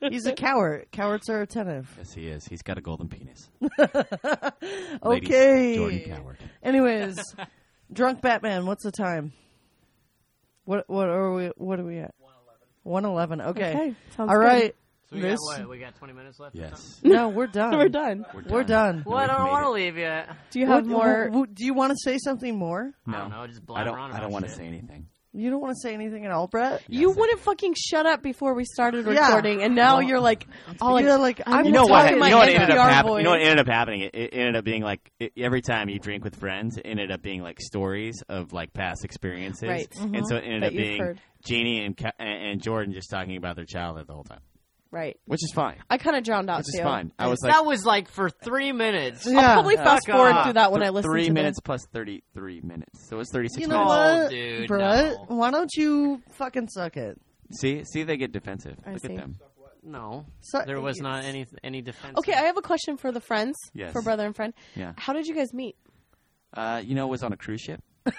He's a coward. Cowards are attentive. Yes, he is. He's got a golden penis. Ladies, Okay. Jordan Coward. Anyways, drunk Batman. What's the time? What what are we? What are we at? One eleven. Okay. Okay, sounds All good. right. So we This- got what? We got 20 minutes left. Yes. No, we're done. We're done. We're done. Well, I don't want to leave yet. Do you have What- more? w- w- do you want to say something more? I No, don't know. Just I don't. I don't want to say anything. You don't want to say anything at all, Brett. You Yes, I- wouldn't fucking shut up before we started Yeah. recording, and now Well, you're like, all like, You're like, I'm I'm You know Talk what? in You my know what ended up NPR happening. You know what voice. ended up happening? It, it ended up being like it, every time you drink with friends, it ended up being like stories of like past experiences, Right. Mm-hmm. and so it ended That up you've being heard. Jeannie and Ca- and and Jordan just talking about their childhood the whole time, right. which is fine. I kind of drowned out Which too. is fine. I was like that was like for three minutes. Yeah. I'll probably fast Fuck forward off. through that when I th- listen three to minutes the, plus thirty-three minutes, so it's thirty-six You know minutes. Oh, what, dude, Brett? no. Why don't you fucking suck it? See, see, they get defensive. I Look see. at them. No, So- there was not any any defense. Okay, I have a question for the friends, Yes. for brother and friend. Yeah. How did you guys meet? Uh, you know, it was on a cruise ship.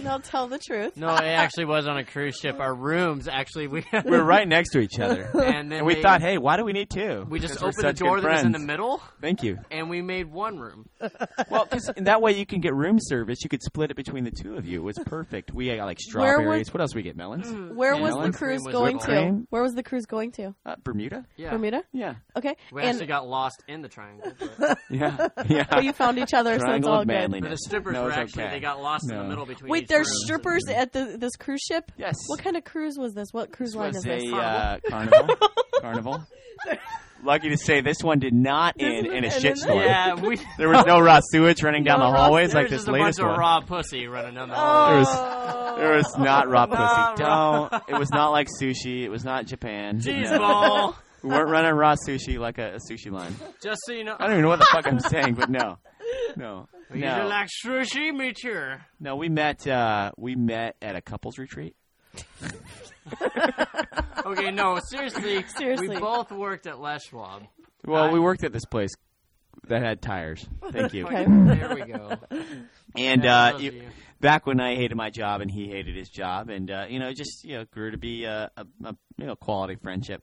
No, tell the truth. No, it actually was on a cruise ship. Our rooms actually we We were right next to each other, and then and we they- thought, hey, why do we need two? we just opened the door that was in the middle, Thank you. and we made one room. Well, 'cause that way you can get room service. You could split it between the two of you. It was perfect. We got like Where was- strawberries. What else we get? Melons. Where was melon the cruise was going to? Where was the cruise going to? Uh, Bermuda. Yeah, Bermuda. Yeah, Okay, we and actually got lost in the triangle. But yeah, yeah. but you found each other, so it's all of good. manliness. the strippers No, were actually okay. they got lost in the middle between. Wait, each there's room. strippers at the this cruise ship. Yes. What kind of cruise was this? What cruise This line was is this? a uh, carnival. carnival. Lucky to say, this one did not end in a and shit then- storm. Yeah, we. There was no raw sewage running down No the raw hallways There like was this just a bunch latest of raw pussy running down the There hall. was, there was not raw pussy. Not raw. Don't. It was not like sushi. It was not Japan. Cheese No. ball. We weren't running raw sushi like a, a sushi line. Just so you know, I don't even know what the fuck I'm saying, but no, no, you no, like sushi, meet here. no. We met. Uh, we met at a couples retreat. Okay, no, seriously, Seriously. we both worked at Les Schwab. Well, I- we worked at this place that had tires. Thank you. Okay. There we go. And Yeah, uh, you, you. back when I hated my job and he hated his job, and uh, you know, it just you know, grew to be a, a, a you know quality friendship.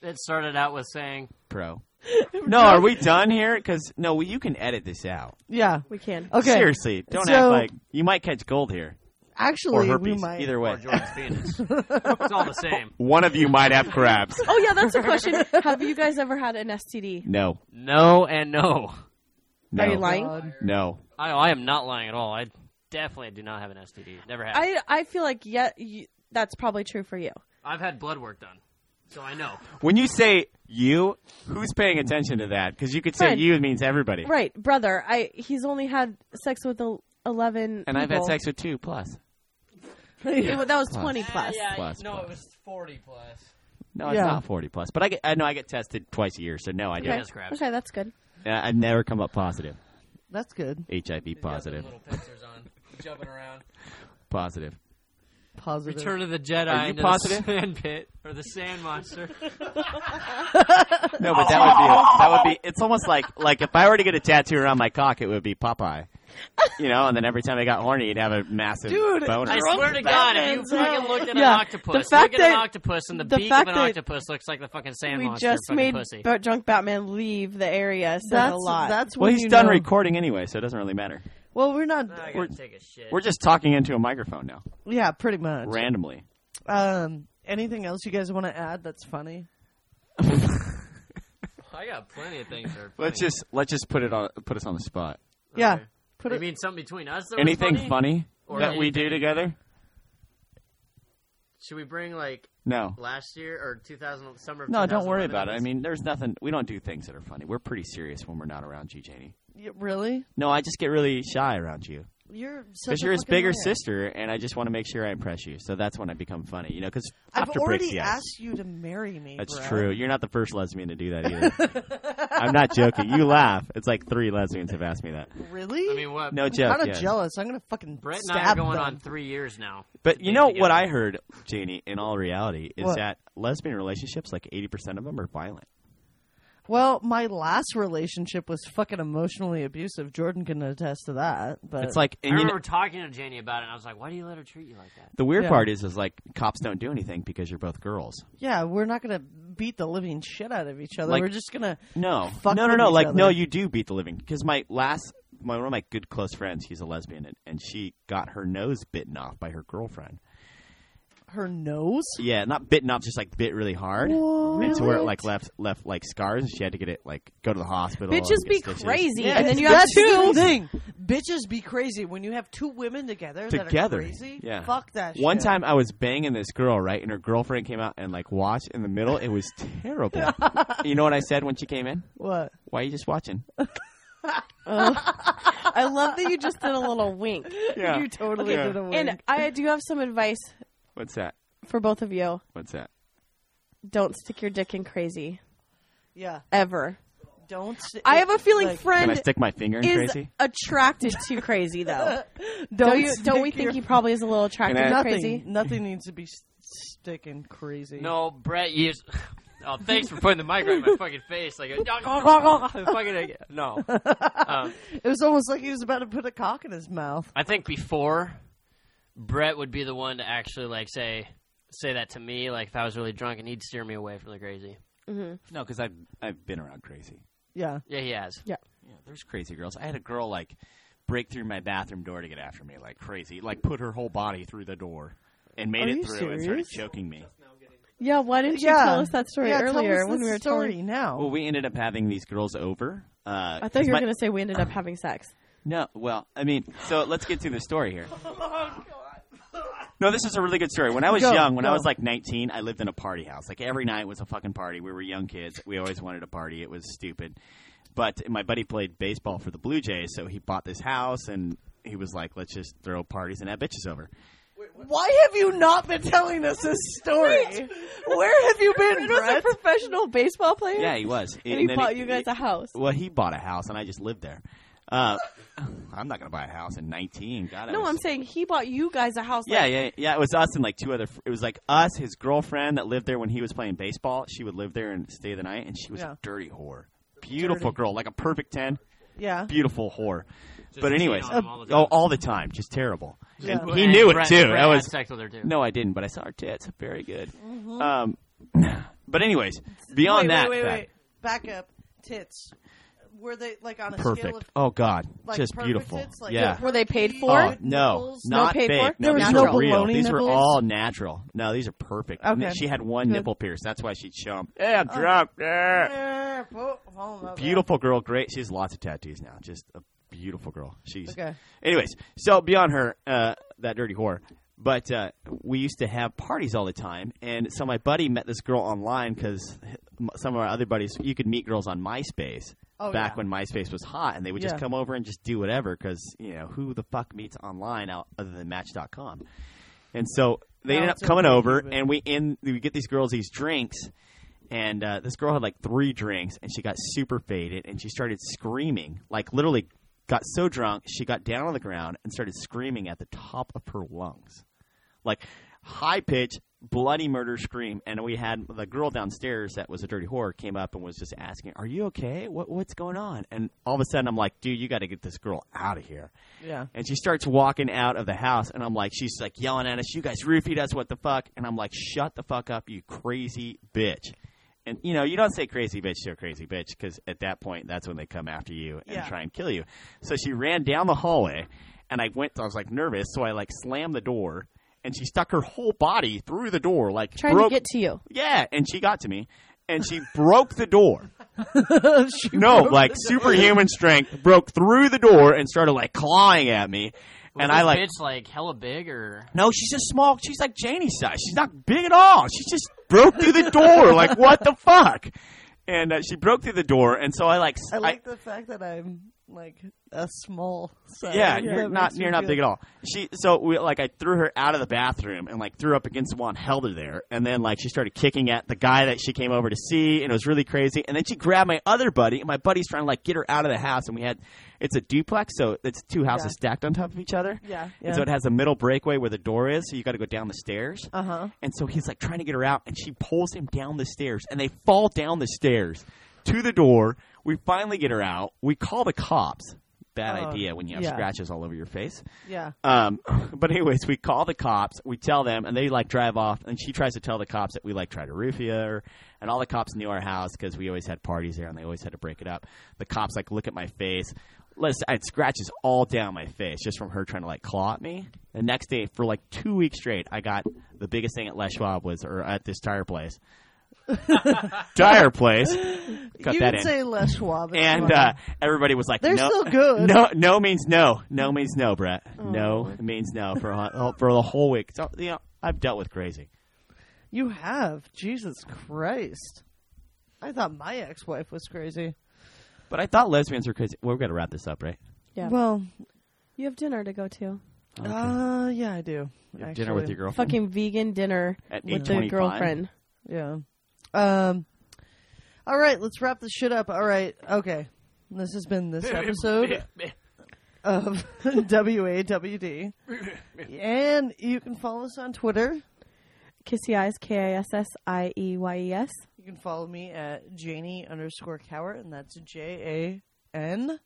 It started out with saying, Pro. No, are we done here? Because no, well, you can edit this out. Yeah. We can. Okay. Seriously, don't So- act like you might catch gold here or Actually, we herpes. might. Either or way, Jordan's penis. It's all the same. one of you might have crabs. Oh yeah, that's a question. Have you guys ever had an STD? No, No and no. no, Are you lying? God. no. I, I am not lying at all. I definitely do not have an STD. Never have. I I feel like yeah, you, that's probably true for you. I've had blood work done, so I know. When you say you, who's paying attention to that? Because you could say Friend. you means everybody. Right, brother. I he's only had sex with el- eleven. And I've had people. sex with two plus. Yeah, that was Plus. twenty plus. Plus, no, plus. it was forty plus. No, it's Yeah. not forty plus. But I get, I know I get tested twice a year, so no, I Okay. don't. Yes, crabs. okay, that's good. I've never come up positive. That's good. HIV positive. Little pincers on, jumping around. Positive. Positive. Return of the Jedi Are you into positive? the sand pit or the sand monster. No, but that would be that would be. It's almost like like if I were to get a tattoo around my cock, it would be Popeye. you know, and then every time I got horny, he'd have a massive Dude, boner. I swear to God, if you fucking looked at Yeah, an octopus, the fact look at an that- octopus, and the, the beak of an octopus looks like the fucking sand we monster in just made pussy. Ba- drunk Batman leave the area says That's a lot. that's well, he's done know- recording anyway, so it doesn't really matter. Well, we're not. I gotta take a shit. We're just talking into a microphone now, Yeah, pretty much. randomly. Um, anything else you guys want to add that's funny? I got plenty of things that are funny. Let's just let's just put it on put us on the spot. Yeah, put You it. mean something between us? That was Anything funny? funny Or that we do anything- together? Should we bring like No. last year or 2000 summer? Of No, don't worry 2011? about it. I mean, there's nothing. We don't do things that are funny. We're pretty serious when we're not around you, Janie. Y- really? No, I just get really shy around you You're because you're his bigger liar. sister, and I just want to make sure I impress you. So that's when I become funny, you know. Because I've after breaks already the asked you to marry me. That's Brett. true. You're not the first lesbian to do that either. I'm not joking. You laugh. It's like three lesbians have asked me that. Really? I mean, what? No I'm joke. kind of yeah. jealous. I'm gonna fucking Brett and I are stab going them. on three years now. But you know together. what I heard, Janie? In all reality, is What? that lesbian relationships, like 80% of them, are violent. Well, my last relationship was fucking emotionally abusive. Jordan can attest to that. But It's like, I and you know, remember talking to Janie about it, and I was like, "Why do you let her treat you like that?" the weird Yeah. part is, is like cops don't do anything because you're both girls. yeah, we're not gonna beat the living shit out of each other. Like- we're just gonna. No, Fuck no, no, with no. each Like, other. no, you do beat the living because my last, my one of my good close friends, he's a lesbian, and, and she got her nose bitten off by her girlfriend. Her nose. Yeah, not bitten off, just like bit really hard, What? and to where it like left left like scars, and she had to get it like go to the hospital. Bitches and be stitches. crazy, Yeah, and then you have that's two. the thing. Bitches be crazy when you have two women together. that are Together, crazy. yeah. Fuck that. One shit. time I was banging this girl, right, and her girlfriend came out and like watched in the middle. It was terrible. you know what I said when she came in? What? Why are you just watching? I love that you just did a little wink. Yeah. You totally Okay. did a wink. And I do have some advice What's that? for both of you. What's that? Don't stick your dick in crazy yeah. ever. Don't. St- I have a feeling like, Can friend I stick my finger in is crazy? attracted to crazy though. Don't, don't you? Don't we your- think he probably is a little attracted Can I- to nothing? crazy? Nothing needs to be s- sticking crazy. No, Brett, you. Oh, thanks for putting the mic right in my fucking face. Like, fucking, no. Um, It was almost like he was about to put a cock in his mouth. I think before Brett would be the one to actually like say say that to me, like if I was really drunk, and he'd steer me away from the crazy. No, because I've I've been around crazy. Yeah. Yeah, he has. Yeah, Yeah, there's crazy girls. I had a girl like break through my bathroom door to get after me, like crazy. Like put her whole body through the door and made Are it you through and started serious? choking me. Yeah. Why didn't you yeah. tell us that story yeah, tell earlier us when the we were story telling? now. Well, we ended up having these girls over. Uh, I thought you were my- going to say we ended up having sex. No, well, I mean, so let's get to the story here. No, this is a really good story. When I was Go, young, when I was like 19, I lived in a party house. Like every night was a fucking party. We were young kids. We always wanted a party. It was stupid. But my buddy played baseball for the Blue Jays, so he bought this house and he was like, let's just throw parties and have bitches over. Why have you not been telling us this story? Where have you been, It was a professional baseball player. Yeah, he was. And he then bought you guys a house. Well, he bought a house and I just lived there. Uh, I'm not going to buy a house in 19. God, I No, was- I'm saying he bought you guys a house. Yeah, like, yeah, yeah. It was us and like two other. It was like us, his girlfriend that lived there when he was playing baseball. She would live there and stay the night, and she was Yeah. a dirty whore. Beautiful Dirty. girl, like a perfect ten. yeah. Beautiful whore. Just but anyways, cheat on him all the time. oh, all the time, just terrible. Yeah. And he knew it Brett- too. Brett I had was sex with her too. no, I didn't, but I saw her tits. Very good. Mm-hmm. Um, but anyways, beyond wait, that, wait, wait, fact, wait. Back up. Tits. Were they like on a perfect. scale of oh God, like just perfect beautiful. tits? Like, yeah. Were they paid for? Oh no, Nipples? No not paid fake. for? No, There was these no were real. baloney These were nipples? all natural. No, these are perfect. Okay. She had one Good. nipple pierce. That's why she'd show 'em. Hey, I'm drunk. Yeah. Eh, oh, hold up, Beautiful girl, great. She has lots of tattoos now. Just a beautiful girl. She's Okay. Anyways, so beyond her, uh, that dirty whore. But uh, we used to have parties all the time, and so my buddy met this girl online because some of our other buddies, you could meet girls on MySpace Oh, back yeah. when MySpace was hot, and they would just come over and just do whatever because you know who the fuck meets online out other than Match.com. And so they Now ended up coming over, and we in we get these girls these drinks, and uh, this girl had like three drinks, and she got super faded, and she started screaming, like literally got so drunk she got down on the ground and started screaming at the top of her lungs, like high pitch, bloody murder scream, and we had the girl downstairs that was a dirty whore came up and was just asking, "Are you okay? What what's going on?" And all of a sudden, I'm like, "Dude, you got to get this girl out of here." Yeah. And she starts walking out of the house, and I'm like, she's like yelling at us, "You guys roofied us! What the fuck?" And I'm like, "Shut the fuck up, you crazy bitch!" And you know, you don't say crazy bitch to a crazy bitch because at that point, that's when they come after you and Yeah. try and kill you. So she ran down the hallway, and I went. I was like nervous, so I like slammed the door, and she stuck her whole body through the door, like Trying broke. to get to you. yeah, and she got to me, and she broke the door. She No, broke like the- superhuman strength, broke through the door and started like clawing at me. Was and this I like bitch like hella big or no, she's just small. She's like Janie size. She's not big at all. She just broke through the door. Like what the fuck? And uh, she broke through the door, and so I like I like the fact that I'm like a small size. yeah, you're not you're not big at all. She so we like I threw her out of the bathroom and like threw up against the wall and held her there, and then like she started kicking at the guy that she came over to see, and it was really crazy. And then she grabbed my other buddy, and my buddy's trying to like get her out of the house, and we had it's a duplex, so it's two houses stacked on top of each other. Yeah. And so it has a middle breakaway where the door is, so you got to go down the stairs. Uh huh. And so he's like trying to get her out, and she pulls him down the stairs, and they fall down the stairs to the door. We finally get her out. We call the cops. Bad Oh, idea when you have yeah. scratches all over your face. Yeah. Um, but anyways, we call the cops. We tell them, and they like drive off. And she tries to tell the cops that we like try to roofie her, and all the cops knew our house because we always had parties there, and they always had to break it up. The cops like look at my face. Listen, I had scratches all down my face just from her trying to like claw at me. The next day, for like two weeks straight, I got the biggest thing at Les Schwab was, or at this tire place, tire place. Cut you that can in say Les Schwab. and uh, everybody was like, They're no, still good. No, no means no. No means no, Brett. No Oh. means no for a, for the whole week. So you know, I've dealt with crazy. you have Jesus Christ. I thought my ex-wife was crazy. But I thought lesbians were crazy. Well, we've got to wrap this up, right? Yeah. Well, you have dinner to go to. uh, yeah, I do. You have dinner with your girlfriend Fucking vegan dinner at with eight the girlfriend. Yeah. Um. All right, let's wrap this shit up. All right. Okay. This has been this episode of WAWD. And you can follow us on Twitter. Kissy eyes, K I S S I E Y E S. You can follow me at Janie underscore Cowart, and that's J A N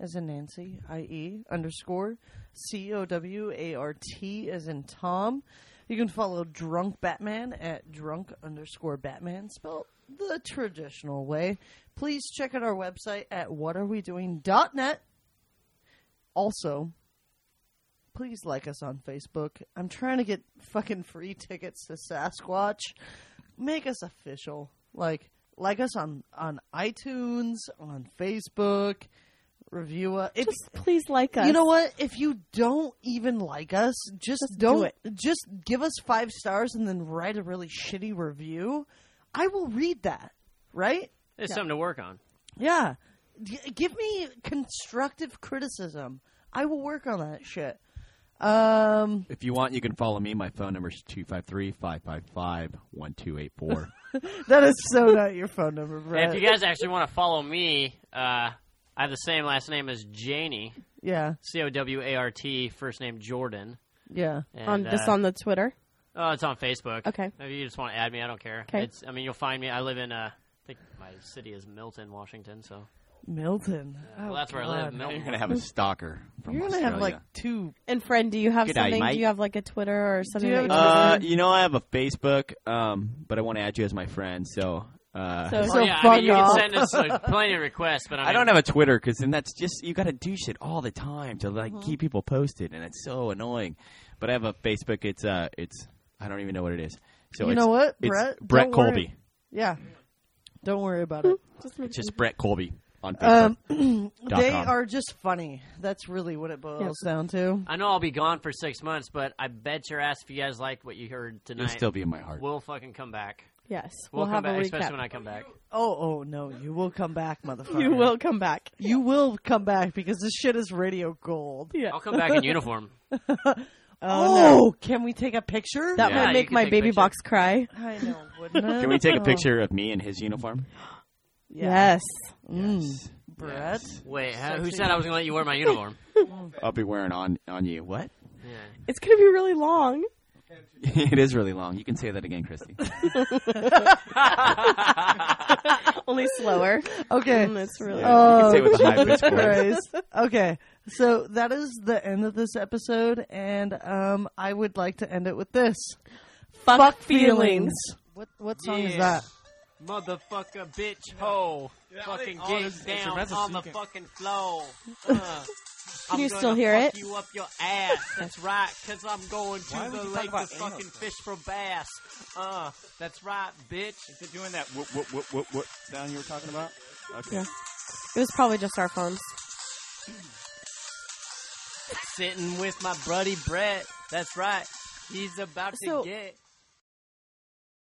as in Nancy, I E underscore C O W A R T as in Tom. You can follow Drunk Batman at drunk underscore Batman, spelled the traditional way. Please check out our website at whatarewedoing.net. Also, please like us on Facebook. I'm trying to get fucking free tickets to Sasquatch. Make us official. Like like us on on iTunes, on Facebook, review us. If, Just please like us. you know what? If you don't even like us, just, Just do don't it. just give us 5 stars and then write a really shitty review. I will read that. Right? There's something to work on. Yeah. G- give me constructive criticism. I will work on that shit. Um, If you want, you can follow me. My phone number is 253-555-1284. that is so not your phone number, And if you guys actually want to follow me, uh, I have the same last name as Janie, yeah, C O W A R T, first name Jordan. yeah. And, on this uh, on the Twitter. Oh, it's on Facebook. Okay. If you just want to add me, I don't care. 'Kay. It's. I mean, you'll find me. I live in. Uh, I think my city is Milton, Washington. So Milton. Oh, well, that's where I God. live. You're gonna have a stalker. From You're gonna Australia. have like two. And friend, do you have G'day, something? mate. Do you have like a Twitter or something? you that have you a wanna Uh, you know, I have a Facebook, um, but I want to add you as my friend. So, uh, So- So yeah, I mean, you off. can send us uh, plenty of requests, but I, I don't have a Twitter because then that's just you got to do shit all the time to like Uh-huh. keep people posted, and it's so annoying. But I have a Facebook. It's uh, it's I don't even know what it is. So You it's, know what, it's Brett? Brett Don't worry. Colby. Yeah. Don't worry about it. It's just Brett Colby on Facebook. Um, they com. are just funny. That's really what it boils down to. I know I'll be gone for six months, but I bet your ass if you guys liked what you heard tonight, You'll still be in my heart. we'll fucking come back. Yes, We'll, we'll, come have back, a especially when I come back. Oh, oh no! You will come back, motherfucker. You will come back. You will come back because this shit is radio gold. Yeah. I'll come back in uniform. Oh, no. can we take a picture? That Yeah, might you make can my take a baby picture. box cry. I know, wouldn't it? Can we take a Oh, picture of me in his uniform? yeah. Yes. Mm, Brett. Wait, how, who said I was going to let you wear my uniform? I'll be wearing on on you. What? Yeah. It's gonna be really long. it is really long. You can say that again, Christy. Only slower. Okay. Mm, it's really. Oh, say it with a high voice. Christ. Okay, so that is the end of this episode, and um, I would like to end it with this: fuck, feelings. What what song is that? Motherfucker, bitch, hoe. fucking get it's- it's down on the fucking floor. Uh, Can you I'm still hear fuck it? you up your ass. That's right, cause I'm going Why to would the you talk lake about to anal fucking sex? fish for bass. Uh, that's right, bitch. Is it doing that what whoop, whoop, whoop, whoop sound you were talking about? Okay. Yeah. It was probably just our phones. Sitting with my buddy Brett. That's right. He's about to So- get